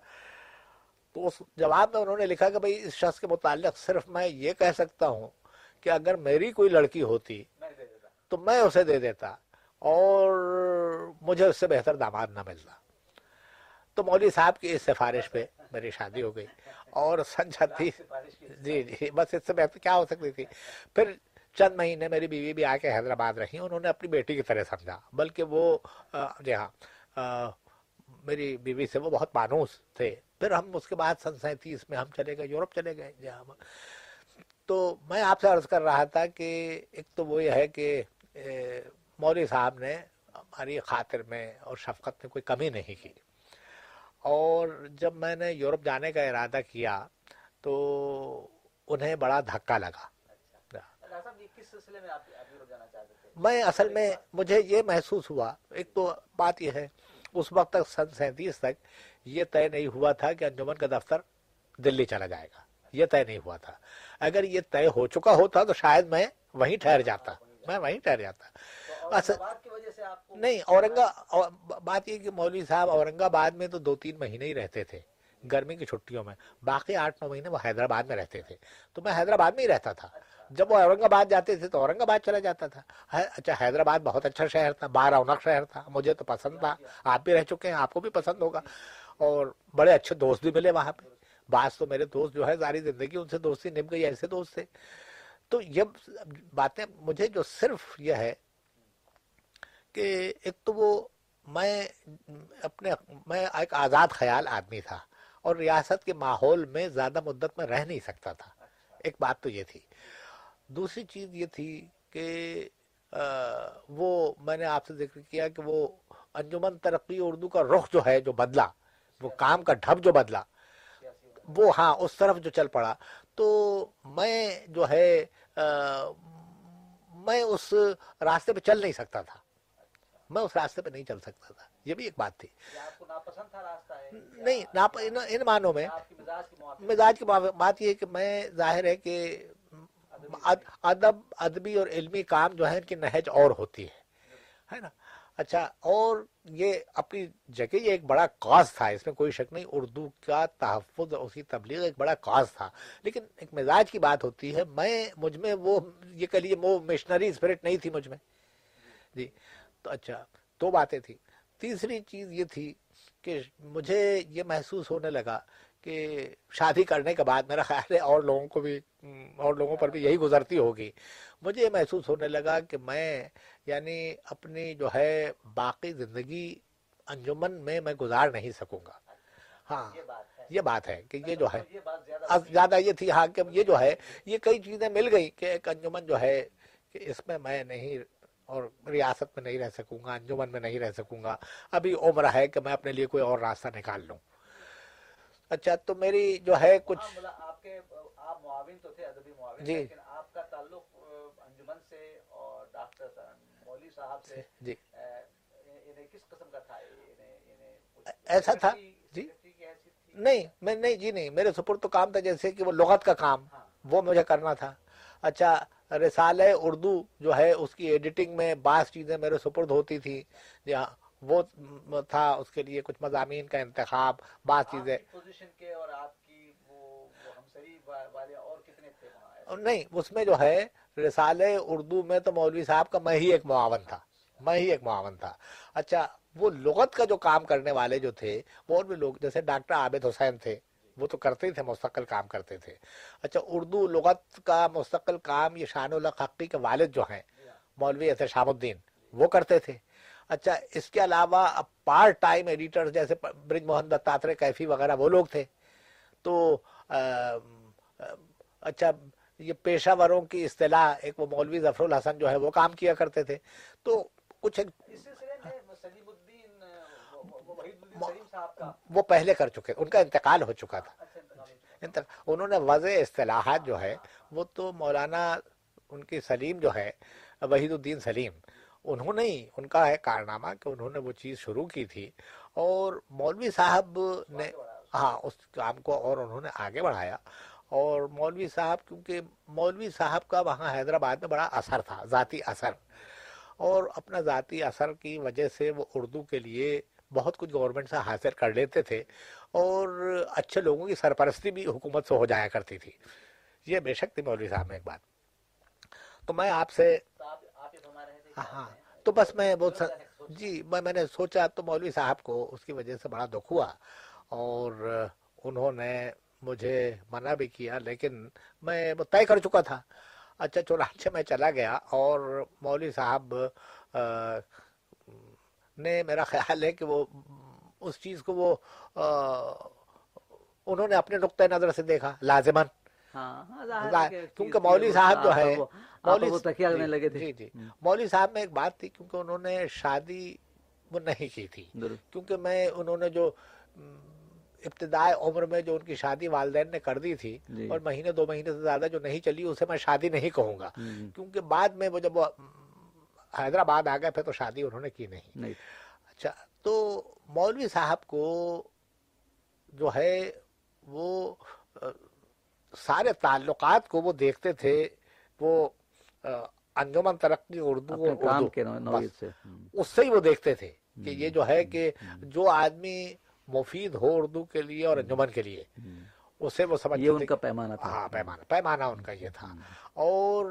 Speaker 2: تو اس جواب میں انہوں نے لکھا کہ بھئی اس شخص کے متعلق صرف میں یہ کہہ سکتا ہوں کہ اگر میری کوئی لڑکی ہوتی تو میں اسے دے دیتا اور مجھے اس سے بہتر داماد نہ ملتا۔ تو مولوی صاحب کی اس سفارش پہ میری شادی ہو گئی۔ اور سن چھتیس جی،, جی جی بس اس سے بہتر کیا ہو سکتی تھی؟ پھر چند مہینے میری بیوی بھی آ کے حیدرآباد رہی۔ انہوں نے اپنی بیٹی کی طرح سمجھا، بلکہ وہ جی ہاں میری بیوی سے وہ بہت مانوس تھے۔ پھر ہم اس کے بعد سن سینتیس میں ہم چلے گئے، یورپ چلے گئے۔ جی ہاں۔ تو میں آپ سے عرض کر رہا تھا کہ ایک تو وہ یہ ہے کہ مولوی صاحب نے ہماری خاطر میں اور شفقت میں کوئی کمی نہیں کی۔ اور جب میں نے یورپ جانے کا ارادہ کیا تو انہیں بڑا دھکا لگا۔ میں اصل میں مجھے یہ محسوس ہوا، ایک تو بات یہ ہے، اس وقت تک سن سینتیس تک یہ طے نہیں ہوا تھا کہ انجمن کا دفتر دلی چلا جائے گا۔ یہ طے نہیں ہوا تھا۔ اگر یہ طے ہو چکا ہوتا تو شاید میں وہیں ٹھہر جاتا۔ میں وہیں ٹھہر جاتا۔ نہیں اورنگا بات یہ کہ مولوی صاحب اورنگ آباد میں تو دو تین مہینے ہی رہتے تھے گرمی کی چھٹیوں میں۔ باقی آٹھ نو مہینے وہ حیدرآباد میں رہتے تھے۔ تو میں حیدرآباد میں ہی رہتا تھا۔ جب وہ اورنگ آباد جاتے تھے تو اورنگ آباد چلا جاتا تھا۔ اچھا حیدرآباد بہت اچھا شہر تھا بارہ رونق شہر تھا۔ مجھے تو پسند تھا۔ آپ بھی رہ چکے ہیں آپ کو بھی پسند ہوگا۔ اور بڑے اچھے دوست بھی ملے وہاں پہ۔ بعض تو میرے دوست جو ہے ساری زندگی ان سے دوستی نب گئی ایسے دوست تھے۔ تو یہ باتیں مجھے جو صرف یہ ہے کہ ایک تو وہ میں اپنے میں ایک آزاد خیال آدمی تھا اور ریاست کے ماحول میں زیادہ مدت میں رہ نہیں سکتا تھا۔ ایک بات تو یہ تھی۔ دوسری چیز یہ تھی کہ وہ میں نے آپ سے ذکر کیا کہ وہ انجمن ترقی اردو کا رخ جو ہے، جو بدلا، وہ کام کا ڈھب جو بدلا، وہ ہاں اس طرف جو چل پڑا۔ تو میں جو ہے میں اس راستے پہ چل نہیں سکتا تھا۔ میں اس راستے پہ نہیں چل سکتا تھا۔ یہ بھی ایک بات تھی۔ نہیں ان معنوں میں مزاج کی بات یہ کہ میں ظاہر ہے کہ ادب ادبی اور علمی کام جو ہے ان کی نہج اور ہوتی ہے۔ نا؟ اچھا اور یہ اپنی جگہ یہ ایک بڑا کاز تھا اس میں کوئی شک نہیں اردو کا تحفظ اور اسی تبلیغ ایک بڑا کاز تھا۔ لیکن ایک مزاج کی بات ہوتی ہے میں مجھ میں وہ یہ کہہ لیے وہ مشنری اسپرٹ نہیں تھی مجھ میں۔ جی۔ تو اچھا دو باتیں تھی تیسری چیز یہ تھی کہ مجھے یہ محسوس ہونے لگا کہ شادی کرنے کے بعد میرا خیال ہے اور لوگوں کو بھی اور لوگوں پر بھی یہی گزرتی ہوگی۔ مجھے یہ محسوس ہونے لگا کہ میں یعنی اپنی جو ہے باقی زندگی انجمن میں میں گزار نہیں سکوں گا۔ ہاں یہ بات ہے۔ کہ یہ جو ہے زیادہ یہ تھی ہاں کہ یہ جو ہے یہ کئی چیزیں مل گئی کہ ایک انجمن جو ہے کہ اس میں میں نہیں اور ریاست میں نہیں رہ سکوں گا انجمن میں نہیں رہ سکوں گا۔ ابھی عمر ہے کہ میں اپنے لیے کوئی اور راستہ نکال لوں۔ اچھا تو میری جو ہے کچھ جی۔ جی ایسا تھا؟ جی۔ نہیں میں نہیں جی نہیں میرے سپر تو کام تھا جیسے کہ وہ لغت کا کام وہ مجھے کرنا تھا۔ اچھا رسالہ اردو جو ہے اس کی ایڈیٹنگ میں بعض چیزیں میرے سپرد ہوتی تھی جی ہاں وہ تھا اس کے لیے کچھ مضامین کا انتخاب بعض چیزیں۔ نہیں اس میں جو ہے رسالہ اردو میں تو مولوی صاحب کا میں ہی ایک معاون تھا۔ میں ہی ایک معاون تھا۔ اچھا وہ لغت کا جو کام کرنے والے جو تھے وہ اور بھی لوگ جیسے ڈاکٹر عابد حسین تھے۔ وہ تو کرتے ہی تھے، مستقل کام کرتے تھے۔ اچھا اردو لغت کا مستقل کام یہ شان الق حقی کے والد جو ہیں، مولوی ایسے شام الدین، وہ کرتے تھے۔ اچھا اس کے علاوہ پارٹ ٹائم ایڈیٹر جیسے برج موہن دتاترے، کیفی وغیرہ، وہ لوگ تھے۔ تو اچھا یہ پیشہ وروں کی اصطلاح، ایک وہ مولوی ظفر الحسن جو ہے، وہ کام کیا کرتے تھے۔ تو کچھ وہ پہلے کر چکے ان کا انتقال ہو چکا تھا۔ اچھا، انہوں نے وضع اصطلاحات جو ہے وہ تو مولانا ان کی سلیم جو ہے وحید الدین سلیم انہوں نے ہی ان کا ہے کارنامہ کہ انہوں نے وہ چیز شروع کی تھی۔ اور مولوی صاحب نے ہاں اس کام کو اور انہوں نے آگے بڑھایا۔ اور مولوی صاحب کیونکہ مولوی صاحب کا وہاں حیدرآباد میں بڑا اثر تھا ذاتی اثر۔ اور اپنا ذاتی اثر کی وجہ سے وہ اردو کے لیے بہت کچھ گورنمنٹ سے حاصل کر لیتے تھے اور اچھے لوگوں کی سرپرستی بھی حکومت سے ہو جایا کرتی تھی۔ یہ بے شک تھی مولوی صاحب میں ایک بات۔ تو میں آپ سے ہاں۔ تو بس میں بہت جی میں نے سوچا تو مولوی صاحب کو اس کی وجہ سے بڑا دکھ ہوا اور انہوں نے مجھے منع بھی کیا لیکن میں وہ طے کر چکا تھا۔ اچھا چنانچہ میں چلا گیا اور مولوی صاحب نے میرا خیال ہے کہ وہ اس چیز کو وہ انہوں نے اپنے نقطۂ نظر سے دیکھا لازمن ہاں، ہاں، کیونکہ مولوی صاحب جو ہے مولوی جی جی۔ مولوی صاحب میں ایک بات تھی کیونکہ انہوں نے شادی وہ نہیں کی تھی۔ کیونکہ میں انہوں نے جو ابتدائی عمر میں جو ان کی شادی والدین نے کر دی تھی جی۔ اور مہینے دو مہینے سے زیادہ جو نہیں چلی اسے میں شادی نہیں کہوں گا۔ کیونکہ بعد میں وہ جب حیدرآباد آ گئے پھر تو شادی انہوں نے کی نہیں۔ اچھا تو مولوی صاحب کو جو ہے وہ سارے تعلقات کو وہ دیکھتے تھے وہ انجمن ترقی اردو اس سے ہی وہ دیکھتے تھے کہ یہ جو ہے کہ جو آدمی مفید ہو اردو کے لیے اور انجمن کے لیے اسے وہ سمجھ
Speaker 1: یہ ان کا پیمانہ تھا۔
Speaker 2: ہاں پیمانہ پیمانہ ان کا یہ تھا۔ اور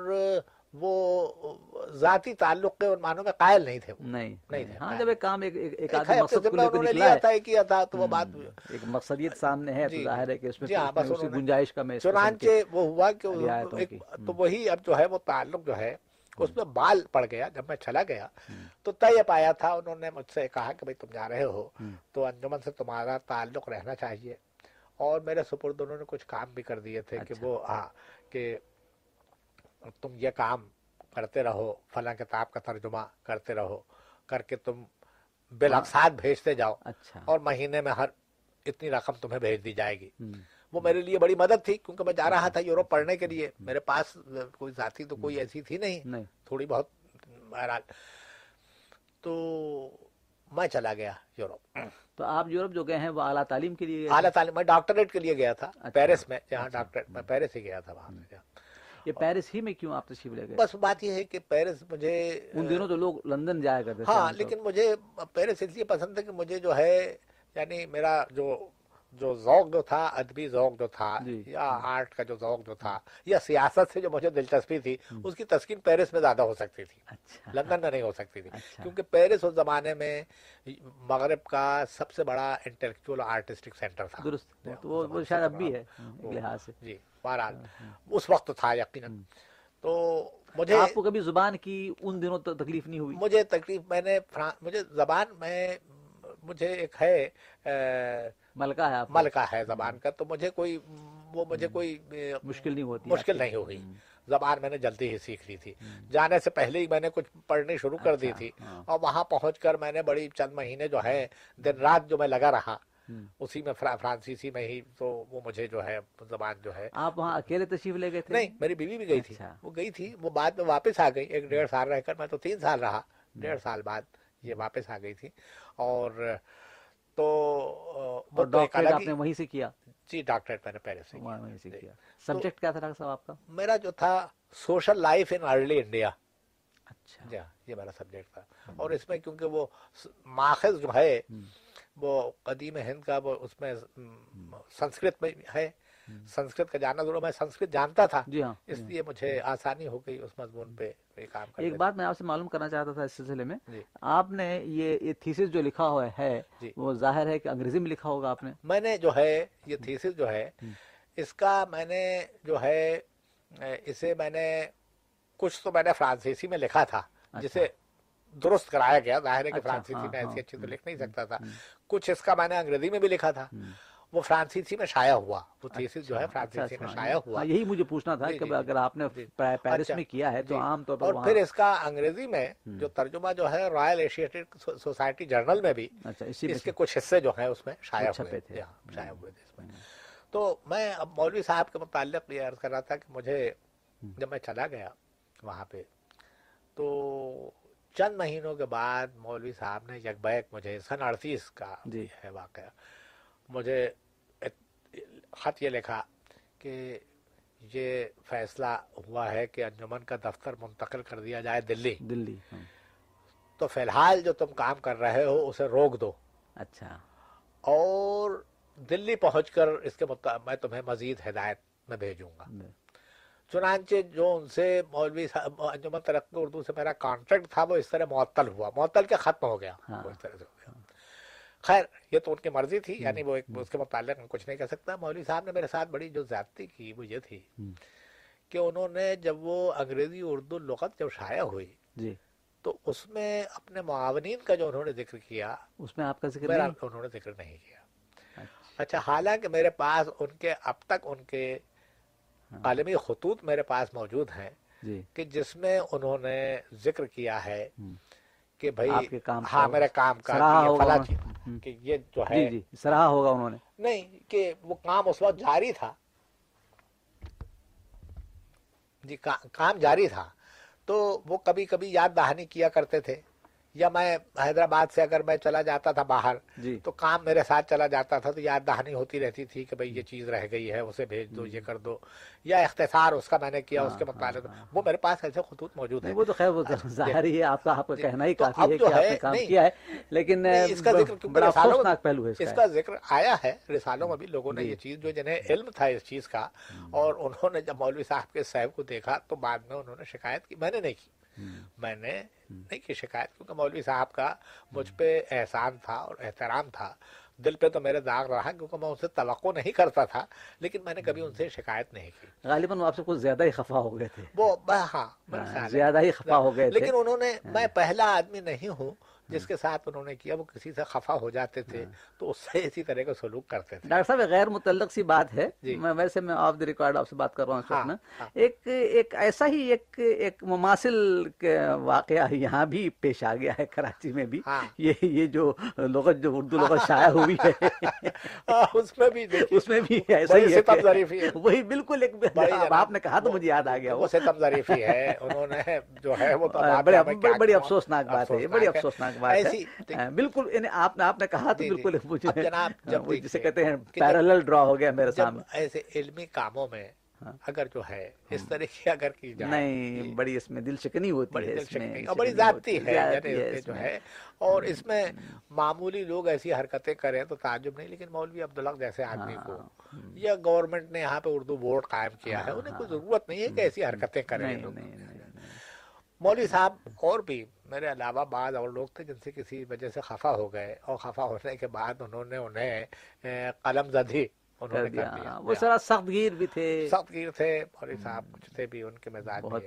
Speaker 2: وہ ذاتی تعلق کے معنوں میں قائل نہیں تھے
Speaker 1: نہیں
Speaker 2: نہیں تھے
Speaker 1: ہاں جب ایک کام ایک ایک آدمی مقصد کو لے کر نکلا ہے۔ کیا تھا تو وہ بات ایک مقصدیت سامنے ہے تو جی۔ ظاہر ہے کہ اس میں جی ہاں، اسی گنجائش کا میں
Speaker 2: چنانچہ وہ ہوا کہ تو وہی اب جو ہے وہ تعلق جو ہے اس میں بال پڑ گیا جب میں چلا گیا تو طے پایا تھا انہوں نے مجھ سے کہا کہ تم جا رہے ہو تو انجمن سے تمہارا تعلق رہنا چاہیے۔ اور میرے سپرد انہوں نے کچھ کام بھی کر دیے تھے کہ اچھا۔ وہ ہاں کہ تم یہ کام کرتے رہو فلاں کتاب کا ترجمہ کرتے رہو کر کے تم بلاقسات بھیجتے جاؤ۔ اچھا۔ اور مہینے میں ہر اتنی رقم تمہیں بھیج دی جائے گی۔ وہ میرے لیے بڑی مدد تھی کیونکہ میں جا رہا تھا یوروپ پڑھنے کے لیے۔ میرے پاس کوئی ذاتی تو کوئی ایسی تھی نہیں۔ تھوڑی بہت بہرحال۔ تو میں چلا گیا یوروپ
Speaker 1: تو آپ یوروپ جو گئے ہیں وہ اعلیٰ تعلیم کے لیے
Speaker 2: اعلیٰ تعلیم میں ڈاکٹریٹ کے لیے گیا تھا اچھا۔ پیرس میں جہاں اچھا۔ ڈاکٹر میں پیرس ہی گیا تھا وہاں
Speaker 1: یہ پیرس ہی میں کیوں آپ تشریف لے گئے؟
Speaker 2: بس بات یہ ہے کہ پیرس مجھے
Speaker 1: ان دنوں تو لوگ لندن جایا کرتے
Speaker 2: ہاں لیکن مجھے پیرس اس لیے پسند ہے کہ مجھے جو ہے یعنی میرا جو جو ذوق جو تھا ادبی ذوق جو تھا جی۔ یا آرٹ کا جو ذوق جو تھا یا سیاست سے جو مجھے دلچسپی تھی اس کی تسکین پیرس میں زیادہ ہو سکتی تھی۔ اچھا۔ لندن میں نہیں ہو سکتی تھی۔ اچھا۔ کیونکہ پیرس اس زمانے میں مغرب کا سب سے بڑا انٹلیکچوئل آرٹسٹک سینٹر تھا۔
Speaker 1: وہ شاید اب بھی ہے لحاظ سے۔
Speaker 2: جی۔ بہرحال اس وقت تھا یقیناً۔ تو
Speaker 1: مجھے آپ کو کبھی زبان کی ان دنوں تکلیف نہیں ہوئی؟
Speaker 2: مجھے تکلیف میں نے مجھے زبان میں مجھے ایک ہے
Speaker 1: ملکہ ہے
Speaker 2: ملکہ ہے زبان کا تو مجھے کوئی وہ مجھے کوئی
Speaker 1: مشکل نہیں ہوتی
Speaker 2: مشکل نہیں ہوئی۔ زبان میں نے جلدی ہی سیکھ لی تھی۔ جانے سے پہلے ہی میں نے کچھ پڑھنی شروع کر دی اچھا، تھی۔ ہاں۔ اور وہاں پہنچ کر میں نے بڑی چند مہینے جو ہے دن رات جو میں لگا رہا اسی میں فرانسیسی میں ہی تو وہ مجھے جو ہے زبان جو ہے۔
Speaker 1: آپ وہاں اکیلے تشریف لے گئے تھے؟
Speaker 2: نہیں میری بیوی بھی گئی تھی۔ اچھا۔ وہ گئی تھی وہ بعد میں واپس آ گئی۔ ایک ڈیڑھ سال رہ کر میں تو تین سال رہا۔ ڈیڑھ سال بعد یہ واپس آ گئی تھی۔ اور تو
Speaker 1: آپ نے وہیں سے کیا؟
Speaker 2: جی ڈاکٹریٹ میں نے پہلے سے جی۔
Speaker 1: کیا۔ سبجیکٹ کیا تھا ڈاکٹر صاحب آپ کا؟
Speaker 2: میرا جو تھا social life in early India.
Speaker 1: اچھا۔
Speaker 2: جی ہاں، یہ میرا سبجیکٹ تھا۔ اور اس میں کیونکہ وہ ماخذ جو ہے وہ قدیم ہند کا وہ اس میں سنسکرت میں ہے۔ سنسکرت کا جاننا ضرور میں سنسکرت جانتا تھا۔
Speaker 1: جی ہاں۔
Speaker 2: اس لیے مجھے آسانی ہو گئی اس مضمون پہ یہ کام
Speaker 1: ایک بات میں آپ سے معلوم کرنا چاہتا تھا اس سلسلے میں۔
Speaker 2: جی۔
Speaker 1: آپ نے یہ تھیسس جو لکھا ہوا ہے
Speaker 2: جی۔
Speaker 1: وہ ظاہر ہے کہ انگریزی میں لکھا ہوگا آپ نے۔
Speaker 2: میں نے جو ہے یہ تھیسس جو ہے۔ اس کا میں نے جو ہے اسے میں نے کچھ تو میں نے فرانسیسی میں لکھا تھا جسے درست کرایا گیا ظاہر ہے کہ
Speaker 1: اچھا،
Speaker 2: فرانسیسی
Speaker 1: ہاں،
Speaker 2: میں
Speaker 1: ہاں،
Speaker 2: ایسی اچھی تو
Speaker 1: ہم،
Speaker 2: لکھ نہیں سکتا تھا کچھ اس کا میں نے انگریزی میں بھی لکھا تھا۔ وہ فرانسیسی میں شائع ہوا وہ تھیسس جو ہے
Speaker 1: اچھا،
Speaker 2: فرانسیسی میں
Speaker 1: اچھا،
Speaker 2: شائع ہوا
Speaker 1: ہاں، یہی مجھے پوچھنا تھا
Speaker 2: جی،
Speaker 1: کہ
Speaker 2: جی،
Speaker 1: اگر آپ نے
Speaker 2: جی۔
Speaker 1: پیرس
Speaker 2: اچھا،
Speaker 1: میں کیا ہے تو
Speaker 2: جی۔
Speaker 1: عام طور پر
Speaker 2: اور پھر اس کا انگریزی میں۔ جو ترجمہ جو ہے رائل ایشیاٹک سوسائٹی جرنل میں بھی
Speaker 1: اچھا
Speaker 2: اس کے کچھ حصے جو ہیں اس میں شائع ہوئے
Speaker 1: تھے۔
Speaker 2: جی ہاں، شائع ہوئے تھے اس میں تو میں اب مولوی صاحب کے متعلق یہ عرض کر رہا تھا کہ مجھے جب میں چلا گیا وہاں پہ تو چند مہینوں کے بعد مولوی صاحب نے یک بیک مجھے سن اڑتیس کا
Speaker 1: جی۔
Speaker 2: ہے واقعہ مجھے خط یہ لکھا کہ یہ فیصلہ ہوا ہے کہ انجمن کا دفتر منتقل کر دیا جائے دلی۔
Speaker 1: دلی ہاں،
Speaker 2: تو فی الحال جو تم کام کر رہے ہو اسے روک دو۔
Speaker 1: اچھا۔
Speaker 2: اور دلی پہنچ کر اس کے مطابق میں تمہیں مزید ہدایت میں بھیجوں گا۔ چنانچہ جو ان سے مولوی صاحب انجمن ترقی اردو سے میرا کانٹریکٹ تھا وہ اس طرح معطل ہوا۔ معطل کے ختم ہو گیا۔
Speaker 1: ہاں۔
Speaker 2: وہ اس طرح سے ہو گیا۔ خیر یہ تو ان کی مرضی تھی یعنی وہ اس کے متعلق میں کچھ نہیں کہہ سکتا۔ مولوی صاحب نے میرے ساتھ بڑی جو زیادتی کی وہ یہ تھی کہ انہوں نے جب وہ انگریزی اردو لغت جب شائع ہوئی
Speaker 1: جی۔
Speaker 2: تو اس میں اپنے معاونین کا جو انہوں نے ذکر کیا
Speaker 1: اس میں آپ کا ذکر نہیں؟
Speaker 2: انہوں نے ذکر نہیں کیا۔
Speaker 1: اچھا،
Speaker 2: اچھا حالانکہ میرے پاس ان کے اب تک ان کے۔ عالمی خطوط میرے پاس موجود ہیں
Speaker 1: جی۔
Speaker 2: کہ جس میں انہوں نے ذکر کیا ہے کہ بھائی ہاں میرے کام کا
Speaker 1: سراہا
Speaker 2: کہ یہ جو ہے۔
Speaker 1: جی جی سراہا ہوگا انہوں نے۔
Speaker 2: نہیں کہ وہ کام اس وقت جاری تھا۔ جی کا- کام جاری تھا۔ تو وہ کبھی کبھی یاد دہانی کیا کرتے تھے۔ یا میں حیدرآباد سے اگر میں چلا جاتا تھا باہر
Speaker 1: جی۔
Speaker 2: تو کام میرے ساتھ چلا جاتا تھا تو یاد دہانی ہوتی رہتی تھی کہ بھئی یہ چیز رہ گئی ہے اسے بھیج دو یہ کر دو یا اختصار اس کا میں نے کیا اس کے
Speaker 1: ہاں،
Speaker 2: متعلق۔
Speaker 1: ہاں،
Speaker 2: وہ میرے پاس ایسے خطوط موجود ہیں۔
Speaker 1: وہ تو خیر وہ (laughs) ظاہر ہی ہے آپ کا آپ کا
Speaker 2: جی۔
Speaker 1: کہنا ہی کافی ہے کہ آپ نے کام کیا ہے لیکن
Speaker 2: اس کا ذکر
Speaker 1: بڑا افسوسناک پہلو ہے اس کا
Speaker 2: ذکر آیا ہے رسالوں میں بھی لوگوں نے
Speaker 1: جی۔
Speaker 2: یہ چیز جو جنہیں علم تھا اس چیز کا اور انہوں نے جب مولوی صاحب کے صاحب کو دیکھا تو بعد میں انہوں نے شکایت کی میں نے نہیں کی۔ میں نے نہیں کی شکایت کیونکہ مولوی صاحب کا مجھ پہ احسان تھا اور احترام تھا۔ دل پہ تو میرے داغ رہا کیونکہ میں ان سے توقع نہیں کرتا تھا لیکن میں نے کبھی ان سے شکایت نہیں کی۔
Speaker 1: غالباً وہ آپ سے کچھ زیادہ ہی خفا ہو گئے تھے۔
Speaker 2: وہ ہاں
Speaker 1: ہاں، زیادہ ہی خفا ہو گئے
Speaker 2: لیکن انہوں نے میں پہلا آدمی نہیں ہوں جس کے ساتھ انہوں نے کیا وہ کسی سے خفا ہو جاتے تھے تو اس سے اسی طرح کا سلوک کرتے تھے۔
Speaker 1: ڈاکٹر صاحب غیر متعلق سی بات ہے۔
Speaker 2: جی۔
Speaker 1: میں ویسے میں آف دی ریکارڈ آپ سے بات کر رہا ہوں
Speaker 2: ہاں، ہاں۔
Speaker 1: ایک ایک ایسا ہی ایک ایک مماثل واقعہ یہاں بھی پیش آ گیا ہے کراچی میں بھی۔
Speaker 2: ہاں۔
Speaker 1: یہ یہ جو لغت جو اردو لغت شائع ہوئی ہے۔
Speaker 2: ہاں، اس میں بھی
Speaker 1: اس میں بھی ایسا ہی وہی بالکل ایک آپ نے کہا تو مجھے یاد آ گیا۔ وہ
Speaker 2: ستم ظریفی ہے۔ انہوں نے جو ہے وہ
Speaker 1: بڑی؟ افسوسناک بات ہے بڑی افسوسناک بات ہے۔ ہاں، بالکل یعنی آپ نے آپ نے کہا تو
Speaker 2: جی، جی۔
Speaker 1: بالکل
Speaker 2: جناب جب
Speaker 1: وہ جسے کہتے ہیں پیرالل ڈرا ہو گیا میرے سامنے۔
Speaker 2: ایسے علمی کاموں میں
Speaker 1: ہاں۔
Speaker 2: اگر جو ہے اس طرح کی اگر کی جائے
Speaker 1: نہیں بڑی اس میں دل شکنی ہوتی ہے اس میں
Speaker 2: اور بڑی ذاتی ہے یعنی جو۔ ہے۔ اور اس میں معمولی لوگ ایسی حرکتیں کریں تو تعجب نہیں لیکن مولوی عبدالحق جیسے آدمی کو یا گورنمنٹ نے یہاں پہ اردو بورڈ قائم کیا ہے انہیں کوئی ضرورت نہیں ہے کہ ایسی حرکتیں کریں۔ مولوی صاحب اور بھی میرے علاوہ بعض اور لوگ تھے جن سے کسی وجہ سے خفا ہو گئے اور خفا ہونے کے بعد انہوں نے انہیں قلم زدی انہوں نے
Speaker 1: دیا
Speaker 2: کر دیا۔
Speaker 1: ہاں، وہ ذرا سخت گیر بھی تھے۔
Speaker 2: سخت گیر تھے مولوی صاحب کچھ تھے بھی ان کے مزاج میں۔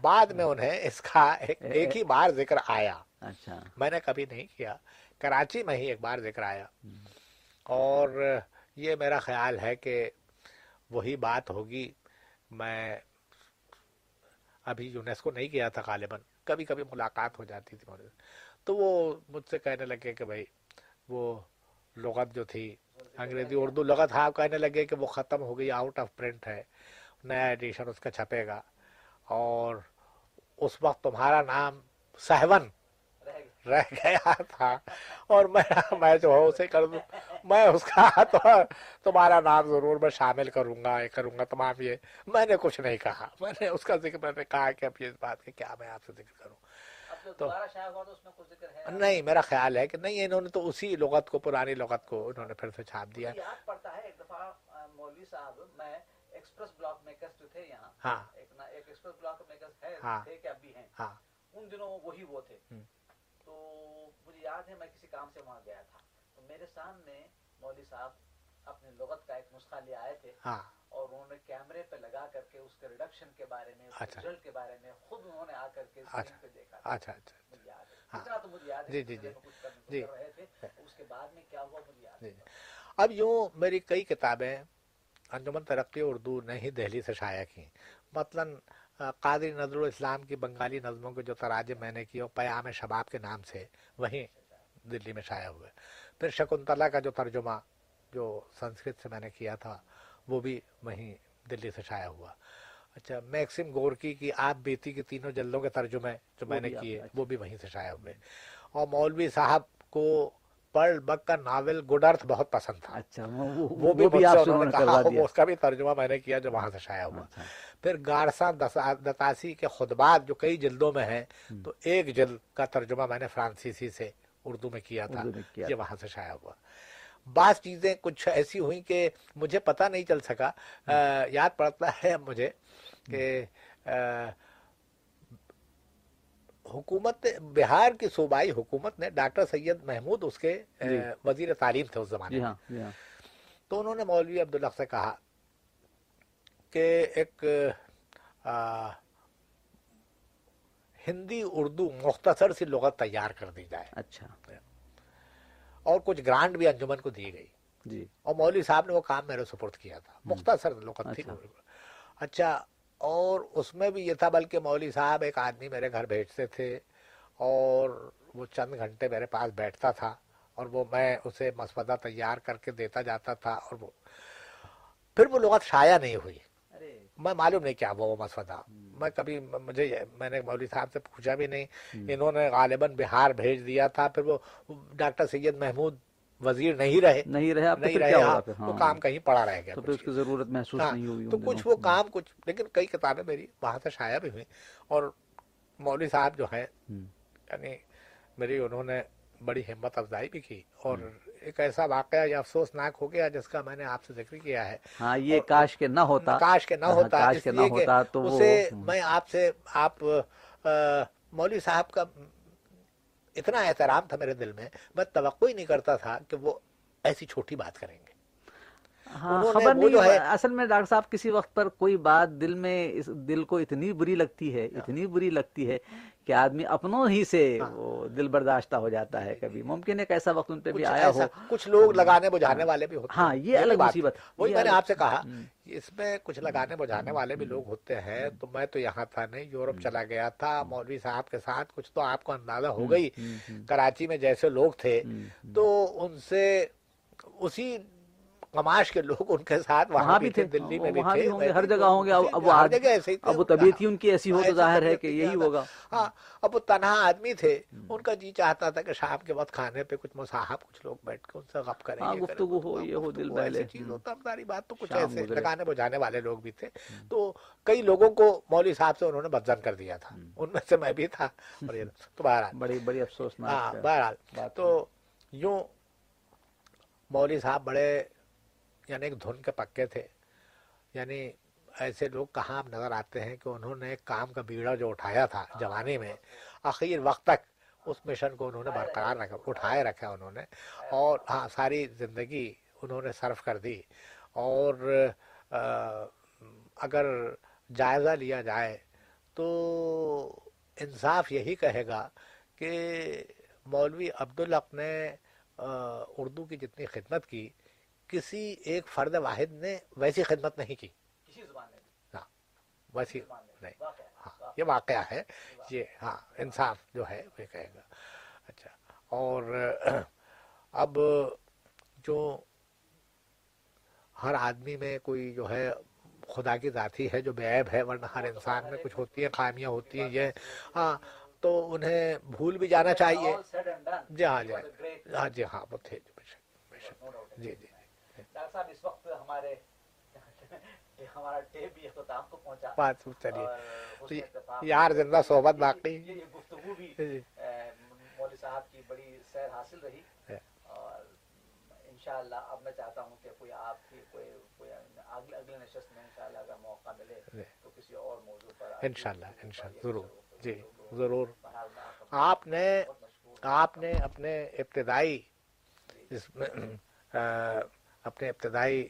Speaker 2: بعد میں انہیں اس کا ایک ایک ہی بار ذکر آیا۔
Speaker 1: اچھا۔
Speaker 2: میں نے کبھی نہیں کیا کراچی میں ہی ایک بار ذکر آیا۔ اور یہ میرا خیال ہے کہ وہی بات ہوگی۔ میں ابھی یونیسکو نہیں گیا تھا غالباً۔ کبھی کبھی ملاقات ہو جاتی تھی مولوی سے۔ تو وہ مجھ سے کہنے لگے کہ بھائی، وہ لغت جو تھی، انگریزی، اردو لغت ہاں کہنے لگے کہ وہ ختم ہو گئی آؤٹ آف پرنٹ ہے، نیا ایڈیشن اس کا چھپے گا اور اس وقت تمہارا نام سہون رہ گیا تھا۔ اور میں میں جو ہو اسے کر دوں۔ میں اس کا تو تمہارا نام ضرور میں شامل کروں گا یہ کروں گا تمام یہ۔ میں نے کچھ نہیں کہا۔ میں نے اس کا ذکر میں نے کہا کہ اب یہ بات کہ کیا میں آپ سے ذکر کروں۔ تو-
Speaker 1: اس ہے؟
Speaker 2: نہیں میرا خیال ہے کہ نہیں انہوں نے تو اسی لغت کو پرانی لغت کو انہوں نے پھر سے چھاپ دیا۔
Speaker 1: ہے
Speaker 2: ہاں۔
Speaker 1: ہے
Speaker 2: ہاں۔ ہاں۔
Speaker 1: ان دنوں وہی وہ تھے۔ تو مجھے یاد ہے میں کسی کام سے وہاں گیا تھا تو میرے سامنے مولوی صاحب اپنی لغت کا ایک نسخہ لے آئے تھے
Speaker 2: ہاں
Speaker 1: اور انہوں نے کیمرے پہ لگا کر کے اس کے ریڈکشن کے بارے میں کے
Speaker 2: اچھا۔
Speaker 1: رزلٹ کے بارے میں خود انہوں نے آ کر کے
Speaker 2: اچھا۔
Speaker 1: پہ دیکھا
Speaker 2: اچھا اچھا
Speaker 1: ہے
Speaker 2: ہاں۔
Speaker 1: اتنا تو مجھے یاد ہے
Speaker 2: جی، جی، جی۔ جی۔
Speaker 1: کر رہے تھے اس کے بعد میں کیا ہوا مجھے یاد
Speaker 2: جی جی اب یوں میری کئی کتابیں انجمن ترقی اردو نے ہی دہلی سے شائع کی مثلا قادری نظر الاسلام کی بنگالی نظموں کے جو تراجم میں نے کیے وہ پیام شباب کے نام سے وہیں دلی میں شائع ہوئے۔ پھر شکنتلا کا جو ترجمہ جو سنسکرت سے میں نے کیا تھا وہ بھی وہیں دلی سے شائع ہوا۔ اچھا میکسم گورکی کی آپ بیتی کی تینوں جلدوں کے ترجمے جو میں نے کیے
Speaker 1: نے-
Speaker 2: وہ بھی وہیں سے شائع ہوئے۔ اور مولوی صاحب کو پرل بک کا ناول گڈ ارتھ بہت پسند تھا۔
Speaker 1: اچھا وہ
Speaker 2: بھی اس کا بھی ترجمہ میں نے کیا جو وہاں سے شائع ہوا۔
Speaker 1: اچھا۔
Speaker 2: پھر گارسا دتاسی کے خطبات جو کئی جلدوں میں ہیں۔ تو ایک جلد کا ترجمہ میں نے فرانسیسی سے اردو میں کیا تھا یہ وہاں سے شائع ہوا۔ بعض چیزیں کچھ ایسی ہوئیں کہ مجھے پتہ نہیں چل سکا۔ یاد پڑتا ہے مجھے کہ حکومت بہار کی صوبائی حکومت نے ڈاکٹر سید محمود اس کے
Speaker 1: جی۔
Speaker 2: وزیر تعلیم تھے اس زمانے
Speaker 1: جی
Speaker 2: میں۔
Speaker 1: ہاں جی ہاں۔
Speaker 2: تو انہوں نے مولوی عبداللہ سے کہا کہ ایک ہندی اردو مختصر سی لغت تیار کر دی جائے۔
Speaker 1: اچھا۔
Speaker 2: اور کچھ گرانٹ بھی انجمن کو دی گئی۔
Speaker 1: جی۔
Speaker 2: اور مولوی صاحب نے وہ کام میرے سپورٹ کیا تھا۔ مختصر لغت تھی۔
Speaker 1: اچھا۔
Speaker 2: اچھا اور اس میں بھی یہ تھا بلکہ مولوی صاحب ایک آدمی میرے گھر بھیجتے تھے اور وہ چند گھنٹے میرے پاس بیٹھتا تھا اور وہ میں اسے مسودہ تیار کر کے دیتا جاتا تھا اور وہ پھر وہ لغت شائع نہیں ہوئی۔ میں معلوم نہیں کیا وہ مسودہ میں کبھی مجھے میں نے مولوی صاحب سے پوچھا بھی نہیں۔ انہوں نے غالباً بہار بھیج دیا تھا پھر وہ ڈاکٹر سید محمود وزیر نہیں رہے۔
Speaker 1: نہیں رہے
Speaker 2: نہیں رہے وہ
Speaker 1: ہاں۔
Speaker 2: کام کہیں پڑا رہ گیا
Speaker 1: تو اس کی ضرورت محسوس
Speaker 2: ہاں،
Speaker 1: نہیں ہوئی
Speaker 2: تو کچھ۔ وہ کام کچھ لیکن کئی کتابیں میری وہاں سے شائع بھی ہوئی اور مولوی صاحب جو ہیں۔ یعنی میری انہوں نے بڑی ہمت افزائی بھی کی اور ایک ایسا واقعہ یہ افسوسناک ہو گیا جس کا میں نے آپ سے ذکر کیا ہے
Speaker 1: ہاں یہ کاش کے نہ ہوتا
Speaker 2: کاش کے نہ
Speaker 1: ہاں،
Speaker 2: ہوتا
Speaker 1: کاش کے نہ ہوتا تو
Speaker 2: اسے۔ میں آپ سے آپ مولوی صاحب کا اتنا احترام تھا میرے دل میں میں توقع ہی نہیں کرتا تھا کہ وہ ایسی چھوٹی بات کریں گے
Speaker 1: ہاں خبر نہیں
Speaker 2: ہے-
Speaker 1: اصل میں ڈاکٹر صاحب کسی وقت پر کوئی بات دل میں دل کو اتنی بری لگتی ہے اتنی بری لگتی ہے کہ آدمی اپنوں ہی سے
Speaker 2: ہاں۔
Speaker 1: وہ دل برداشتہ ہو جاتا ہے کبھی۔ ممکن ہے کہ ایسا وقت ان پہ بھی آیا ہو۔
Speaker 2: کچھ لوگ لگانے بجھانے والے بھی ہوتے
Speaker 1: ہاں
Speaker 2: ہیں۔
Speaker 1: یہ
Speaker 2: بھی
Speaker 1: الگ
Speaker 2: بات۔
Speaker 1: مصیبت۔
Speaker 2: وہی
Speaker 1: یہ
Speaker 2: میں نے آپ سے کہا۔ اس میں کچھ لگانے بجھانے والے بھی لوگ ہوتے ہیں۔ تو میں تو یہاں تھا نہیں یورپ چلا گیا تھا مولوی صاحب کے ساتھ کچھ تو آپ کو اندازہ ہو گئی۔ کراچی میں جیسے لوگ تھے تو ان سے اسی کماش کے لوگ ان کے ساتھ وہاں بھی تھے دلی میں بھی تھے
Speaker 1: گے ہر جگہ ہوں گے اب
Speaker 2: ہر جگہ ایسے ہی
Speaker 1: اب وہ طبیعت ہی ان کی ایسی ہو تو ظاہر ہے کہ یہی ہوگا۔
Speaker 2: ہاں اب وہ تنہا آدمی تھے ان کا جی چاہتا تھا کہ شام کے وقت کھانے پہ کچھ مصاحب کچھ لوگ بیٹھ کے ان سے غپ کریں
Speaker 1: ہاں،
Speaker 2: یہ کریں،
Speaker 1: گفتگو ہو، یہ ہو، دل بہلے۔
Speaker 2: چیز ہے ساری بات تو کچھ ایسے۔ لگانے بجانے والے لوگ بھی تھے۔ تو کئی لوگوں کو مولوی صاحب سے انہوں نے بدزن کر دیا تھا۔ ان میں سے میں بھی تھا تو بہرحال۔
Speaker 1: بڑی بڑی
Speaker 2: ہاں
Speaker 1: افسوسناک
Speaker 2: بہرحال۔ تو یوں مولوی صاحب بڑے یعنی ایک دھن کے پکے تھے۔ یعنی ایسے لوگ کہاں نظر آتے ہیں کہ انہوں نے ایک کام کا بیڑا جو اٹھایا تھا جوانی میں آخر وقت تک اس مشن کو انہوں نے برقرار رکھا، اٹھائے رکھا انہوں نے۔ اور ہاں ساری زندگی انہوں نے صرف کر دی۔ اور اگر جائزہ لیا جائے تو انصاف یہی کہے گا کہ مولوی عبدالحق نے اردو کی جتنی خدمت کی کسی ایک فرد واحد نے ویسی خدمت نہیں کی۔ ہاں ویسی نہیں۔ ہاں یہ واقعہ ہے۔ یہ ہاں انصاف جو ہے وہ کہے گا۔ اچھا اور (clears throat) اب جو ہر آدمی میں کوئی جو ہے خدا کی ذاتی ہے جو بے عیب ہے ورنہ ہر انسان میں کچھ ہوتی ہے۔ خامیاں ہوتی ہیں یہ ہاں تو انہیں بھول بھی جانا چاہیے. جی ہاں جی
Speaker 1: great-
Speaker 2: ہاں جی ہاں وہ تھے جی بے شک بے شک۔ جی. جی۔
Speaker 1: ڈاکٹر صاحب اس وقت ہمارے (laughs) ہمارا ٹیپ بھی اختتام کو پہنچا
Speaker 2: بات چلیے یار زندہ صحبت باقی
Speaker 1: یہ گفتگو بھی
Speaker 2: جی۔
Speaker 1: مولوی صاحب کی بڑی سیر حاصل رہی
Speaker 2: ہے۔
Speaker 1: اور انشاءاللہ اب میں چاہتا ہوں کہ کوئی آپ کی کوئی کوئی اگلے اگلے نشست میں انشاءاللہ اگر موقع ملے
Speaker 2: جی۔
Speaker 1: تو کسی اور موضوع پر
Speaker 2: انشاءاللہ انشاءاللہ ضرور جی۔ ضرور
Speaker 1: آپ
Speaker 2: نے۔ آپ نے اپنے ابتدائی اس میں اپنے ابتدائی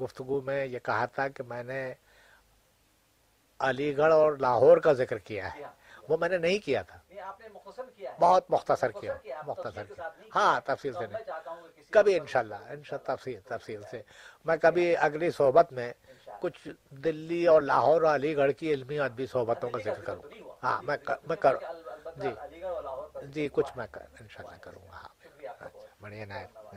Speaker 2: گفتگو میں یہ کہا تھا کہ میں نے علی گڑھ اور لاہور کا ذکر کیا ہے۔ وہ میں نے نہیں کیا تھا۔ بہت مختصر کیا مختصر کیا۔ ہاں۔ تفصیل سے نہیں۔ کبھی انشاءاللہ انشاءاللہ تفصیل تفصیل سے۔ میں کبھی اگلی صحبت میں۔ کچھ دلی اور لاہور اور علی گڑھ کی علمی ادبی صحبتوں کا ذکر کروں۔ ہاں میں کروں۔ جی۔ جی کچھ میں
Speaker 1: ہے۔
Speaker 2: کر انشاءاللہ کروں گا۔ ہاں۔ بڑھیا نائب۔